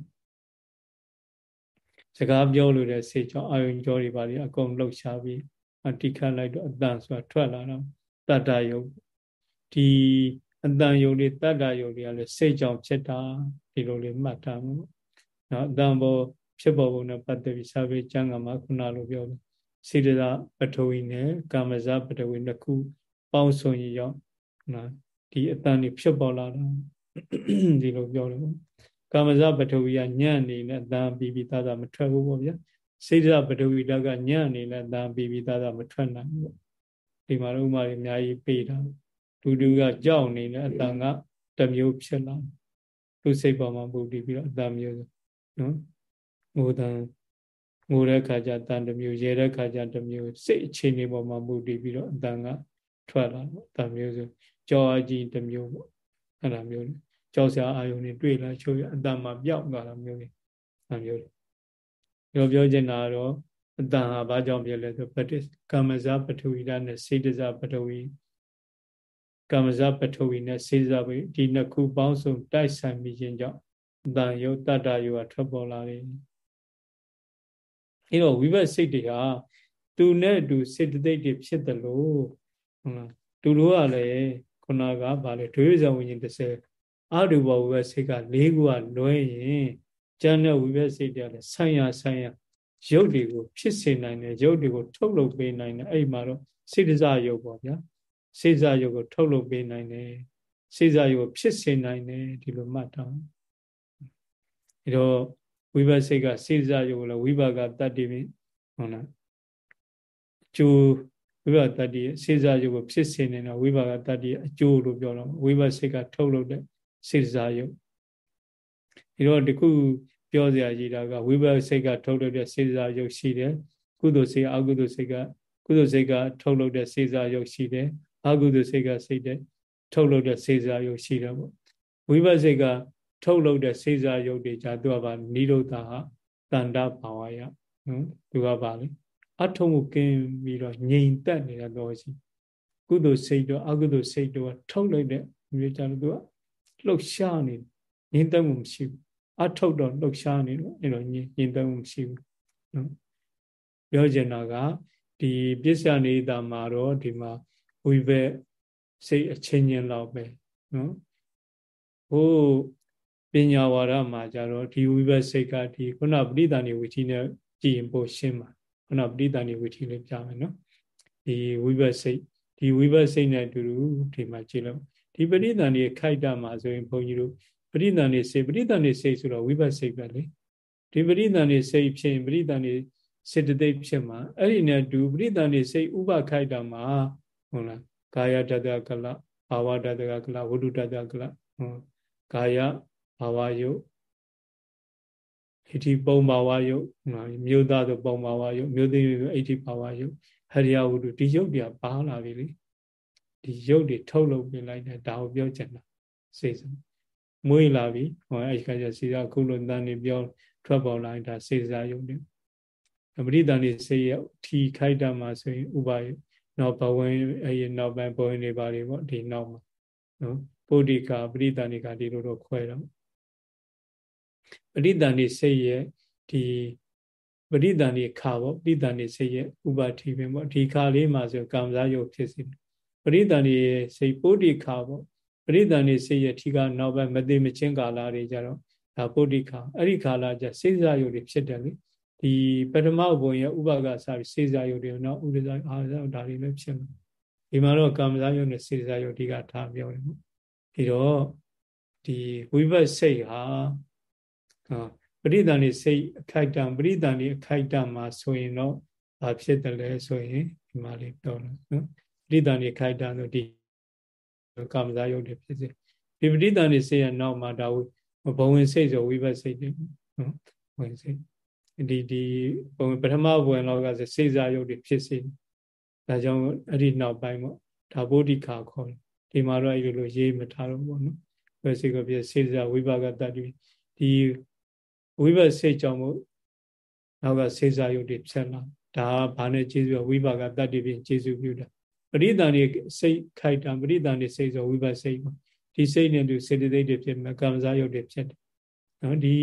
စကားပြောလို့တဲ့စိတ်ကြောင့်အာယုံကြောတွေပါလေအကုန်လှုပ်ရှားပြီးအတိခတ်လိုက်တော့အတန်ဆိုတာထွက်လာတော့တတ္တယုတ်ဒီအတန်ယုတ်တွေတတ္တယုတ်တွေကလည်းစိတ်ကြောင့်ဖြစ်တာဒီလိုလေးမှတ်ထားမှုနော်အတန်ဘောဖြစ်ပေါ်ပုံနဲ့ပတ်သက်ပြီးစာပေကျမ်းဂန်မှာခုနလိုပြောတယ်စေတသာပထဝီနဲ့ကာမဇပထဝီနှစ်ခုပေါင်းစုံရရောက်နော်ဒီအတန်တွေဖြစ်ပေါ်လာတာဒီလိုပြောတယ်ပေါ့ ကာမဇပထဝီကညံ့နေနဲ့အတန်ပြီးပြီးသားသားမထွက်ဘူးပေါ့ဗျာစိတ်ဓာပထဝီဓာတ်ကညံ့နေနဲ့အတန်ပြီးပြီးသားသားမထွက်နိုင်ဘူးပေါ့ဒီမှာတော့ဥမာတွေအများကြီးပေးတာဒူဒူကကြောက်နေနဲ့အတန်ကတမျိုးဖြစ်လာသူစိတ်ပေါ်မှာပူတည်ပြီးတော့အတန်မျိုးနော်ငိုတန်ငိုတဲ့ခါကျတန်တမျိုးရဲတဲ့ခါကျတမျိုးစိတ်အခြေအနေပေါ်မှာပူတည်ပြီးတော့အတန်ကထွက်လာပေါ့တန်မျိုးဆိုကြောအကြီးတမျိုးပေါ့အဲ့ဒါမျိုး ကြောက်စရာအာယုန်တွေတွေ့လာချိုးရအတန်မှာပျောက်သွားတာမျိုးတွေအဲမျိုးတွေပြောပြောချင်တာတော့အတန်ဟာဘာကြောင့်ဖြစ်လဲဆိုပတိကာမဇပထဝီဓာတ်နဲ့စေတဇပထဝီကာမဇပထဝီနဲ့စေတဇပထဝီဒီနှစ်ခုပေါင်းစုံတိုက်ဆိုင်ပြီးခြင်းကြောင့်အတန်ယုတ်တတ္တယုတ်ကထွက်ပေါ်လာတယ်အဲတော့ဝိဘတ်စိတ်တွေဟာသူနဲ့တူစေတသိက်တွေဖြစ်တယ်လို့ဟုတ်လားသူတို့ကလည်းခုနကဗာလေဒွေဇံဝိညာဉ်30 အရူပဝိဘတ်စိတ်က၄ခုကလွဲရင်ကျန်တဲ့ဝိဘတ်စိတ်တွေကလည်းဆိုင်ရဆိုင်ရရုပ်တွေကိုဖြစ်စေနိုင်တယ်ရုပ်တွေကိုထုတ်လုပ်ပေးနိုင်တယ်အဲ့မှာတော့စေတစရုပ်ပေါ့ဗျာစေတစရုပ်ကိုထုတ်လုပ်ပေးနိုင်တယ်စေတစရုပ်ကိုဖြစ်စေနိုင်တယ်ဒီလိုမှတ်ထားအဲတော့ဝိဘတ်စိတ်ကစေတစရုပ်ကိုလည်းဝိပါကတတ္တိဟုတ်လားကျိုးဝိပါကတ္တိစေစားယုတ်ကိုဖြစ်စေနေတာဝိပါကတတ္တိအကျိုးလို့ပြောတော့ဝိပါစိတ်ကထုတ်လုပ်တဲ့ စေစားယုတ်ဒီတော့ဒီခုပြောစရာကြီးတာကဝိပါစိတ်ကထုတ်လုပ်တဲ့စေစားယုတ်ရှိတယ်ကုသိုလ်စိတ်အကုသိုလ်စိတ်ကကုသိုလ်စိတ်ကထုတ်လုပ်တဲ့စေစားယုတ်ရှိတယ်အကုသိုလ်စိတ်ကစိတ်တဲ့ထုတ်လုပ်တဲ့စေစားယုတ်ရှိတယ်ပေါ့ဝိပါစိတ်ကထုတ်လုပ်တဲ့စေစားယုတ်တွေじゃသူကပါနိရောဓဟာတန္တဘာဝယနော်သူကပါလေအထုံးကိုကင်းပြီးတော့ငြိမ်သက်နေတဲ့တော့ရှိကုသိုလ်စိတ်တော့အကုသိုလ်စိတ်တော့ထုတ်လိုက်တဲ့မျိုးကြလို့သူက လှုပ်ရှားနေငြိမ်သက်မှုမရှိဘူးအထုတ်တော့လှုပ်ရှားနေတော့အဲ့တော့ငြိမ်သက်မှုမရှိဘူးနော်ပြောချင်တာကဒီပစ္စယနေတာမှာတော့ဒီမှာဝိဘက်စိတ်အချင်းချင်းလောက်ပဲနော်ဟိုပညာဝါဒမှာကြတော့ဒီဝိဘက်စိတ်ကဒီခုနပရိသဏီဝိသီနဲ့ကြည်ရင်ပိုရှင်းပါခုနပရိသဏီဝိသီလေးပြမယ်နော်ဒီဝိဘက်စိတ်ဒီဝိဘက်စိတ်နဲ့အတူတူဒီမှာကြည့်လို့ ဒီပရိသဏီခိုက်တာမှာဆိုရင်ဘုန်းကြီးတို့ပရိသဏီစိတ်ပရိသဏီစိတ်ဆိုတော့ဝိဘက်စိတ်ပဲလေဒီပရိသဏီစိတ်ဖြစ်ရင်ပရိသဏီစေတသိက်ဖြစ်မှာအဲ့ဒီနဲ့ဒူပရိသဏီစိတ်ဥပခိုက်တာမှာဟုတ်လားကာယတတကလဘာဝတတကလဝိတုတတကလဟုတ်ကာယဘာဝယုတ်ဣတိပုံဘာဝယုတ်မြို့သားဆိုပုံဘာဝယုတ်မြို့သိဆိုဣတိဘာဝယုတ်ဟရိယဝုဒ္ဓဒီယုတ်တွေကပါလာပြီလေ ဒီယုတ်တွေထုတ်လုပ်ပြလိုက်တယ်ဒါကိုပြောချင်တာစိတ်စမွေးလာပြီဟောအဲ့ဒီခါကျစီစာခုလိုတန်နေပြောထွက်ပေါ်လာတာစေစာယုတ်တွေပရိသန်နေစေရထီခိုက်တာမှာဆိုရင်ဥပါယနောက်ဘဝင်အဲ့နောက်ပိုင်းဘဝင်တွေပါတွေပေါ့ဒီနောက်မှာနော်ပုဒ္ဓိကာပရိသန်နေကဒီလိုတော့ခွဲတော့ပရိသန်နေစိတ်ရဲ့ဒီပရိသန်နေခါပေါ့ပရိသန်နေစိတ်ရဲ့ဥပါတိပင်ပေါ့ဒီခါလေးမှာဆိုကာမဇာယုတ်ဖြစ်စီ ပရိသန်နေစိတ်ပုဒ္ဓိခါပေါ့ပရိသန်နေစိတ်ရဲ့ထီကနောက်ဘက်မသိမချင်းကာလာတွေကြတော့ဒါပုဒ္ဓိခါအဲ့ဒီခါလာကျစိတ်ဇာယုတ်တွေဖြစ်တယ်လေဒီပထမဘုံရဲ့ဥပကစားပြီးစိတ်ဇာယုတ်တွေနော်ဥဒဇာအာဇာဒါတွေလည်းဖြစ်မှာဒီမှာတော့ကာမဇာယုတ်နဲ့စိတ်ဇာယုတ်ဒီကထားပြောတယ်ပေါ့ဒီတော့ဒီဝိဘတ်စိတ်ဟာပရိသန်နေစိတ်အခိုက်တံပရိသန်နေအခိုက်တံမှာဆိုရင်တော့ဘာဖြစ်တယ်လဲဆိုရင်ဒီမှာလေးပြောလို့နော် ပရိသန်နေခိုက်တံဆိုဒီကာမဇာယုတ်တွေဖြစ်စေဒီပရိသန်နေစိတ်ရဲ့နောက်မှာဒါဘဝင်စိတ်ဆိုဝိဘတ်စိတ်တွေနော်ဝင်စိတ်ဒီဒီဘုံပထမဘဝင်လောက်ကစိတ်ဇာယုတ်တွေဖြစ်စေဒါကြောင့်အဲ့ဒီနောက်ပိုင်းပေါ့ဒါဗုဒ္ဓခါခေါ်တယ်ဒီမှာတော့အဲ့လိုရေးမထားတော့ပေါ့နော်ဘယ်စိတ်ကပြစိတ်ဇာဝိပါကတတ်ဒီဝိဘတ်စိတ်ကြောင့်မို့နောက်ကစေစာယုတ်တွေဖြတ်လာဒါဘာနဲ့ကျေစုဝိပါကတတ္တိဖြင့်ကျေစုပြုတာ ပရိသန်နေစိတ်ခိုက်တာပရိသန်နေစိတ်ဆိုဝိဘတ်စိတ်ပါဒီစိတ်နဲ့တူစေတသိက်တွေဖြစ်မှာကာမဇာယုတ်တွေဖြစ်တယ်နော်ဒီ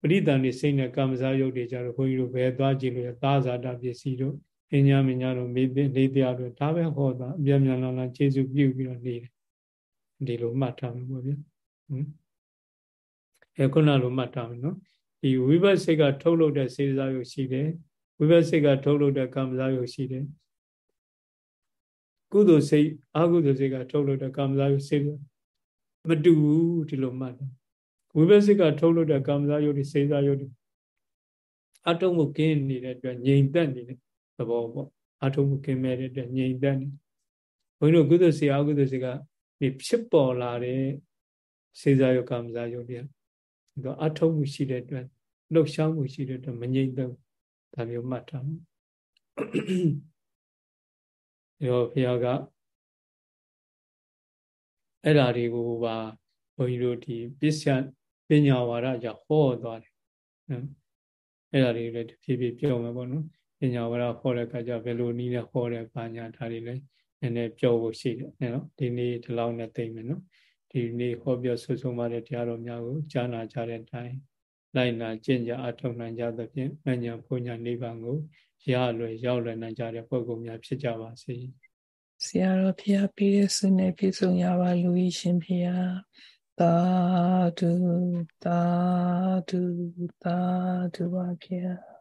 ပရိသန်နေစိတ်နဲ့ကာမဇာယုတ်တွေကြတော့ဘုန်းကြီးတို့ဘယ်သွားကြည့်လို့သာဇာတာပစ္စည်းတို့ပညာမညာတို့မေသိလေးတရားတို့ဒါပဲဟောတာအပြည့်မြန်လာလာကျေစုပြုပြီးတော့နေတယ်ဒီလိုမှတ်ထားမှာပေါ့ဗျာဟမ်အဲခုနလိုမှတ်ထားမယ်နော်ဒီဝိဘတ်စိတ်ကထုတ်လုပ်တဲ့စေစားယုတ်ရှိတယ်ဝိဘတ်စိတ်ကထုတ်လုပ်တဲ့ကာမစားယုတ်ရှိတယ် ကုသိုလ်စိတ်အကုသိုလ်စိတ်ကထုတ်လုပ်တဲ့ကာမစားယုတ်စိတ်မတူဘူးဒီလိုမှတ်တယ်ဝိဘတ်စိတ်ကထုတ်လုပ်တဲ့ကာမစားယုတ်တွေစေစားယုတ်တွေအတုံးမှုကင်းနေတဲ့အတွက်ငြိမ်သက်နေတဲ့သဘောပေါ့အထုံးမှုကင်းမဲ့တဲ့အတွက်ငြိမ်သက်နေဘုန်းကြီးတို့ကုသိုလ်စိတ်အကုသိုလ်စိတ်ကဒီဖြစ်ပေါ်လာတဲ့စေစားယုတ်ကာမစားယုတ်တွေတော့အထုံးမှုရှိတဲ့အတွက်လှုပ်ရှားမှုရှိတဲ့အတွက်မငြိမ့်သက်ဒါမျိုးမှတ်ထား မယ်ရောဘုရားကအဲ့ဓာတွေကိုပါဘုန်းကြီးတို့ဒီပစ္စယပညာဝါဒကြောင့်ဟောသွားတယ်နော်အဲ့ဓာတွေလည်းတဖြည်းဖြည်းပြောမှာပေါ့နော်ပညာဝါဒဟောတဲ့အခါကျဘယ်လိုနည်းနဲ့ဟောတဲ့ပါညာဒါတွေလည်းနည်းနည်းပြောဖို့ရှိတယ်နော်ဒီနေ့ဒီလောက်နဲ့သိမ့်မယ်နော်ဒီနေ့ဟောပြောဆွဆုံးပါတဲ့တရားတော်များကိုကြားနာကြတဲ့အတိုင်းလိုက်နာကျင့်ကြအထောက်နိုင်ကြသဖြင့်မညာဘုံညာနိဗ္ဗာန်ကို ရလွယ်ရောက်လွယ်နိုင်ကြတဲ့ပုဂ္ဂိုလ်များဖြစ်ကြပါစေဆရာတော်ဖျားပြည့်တဲ့ဆုနဲ့ပြည့်စုံရပါလူဤရှင်ဖျားသာဓုသာဓုသာဓုပါဖျား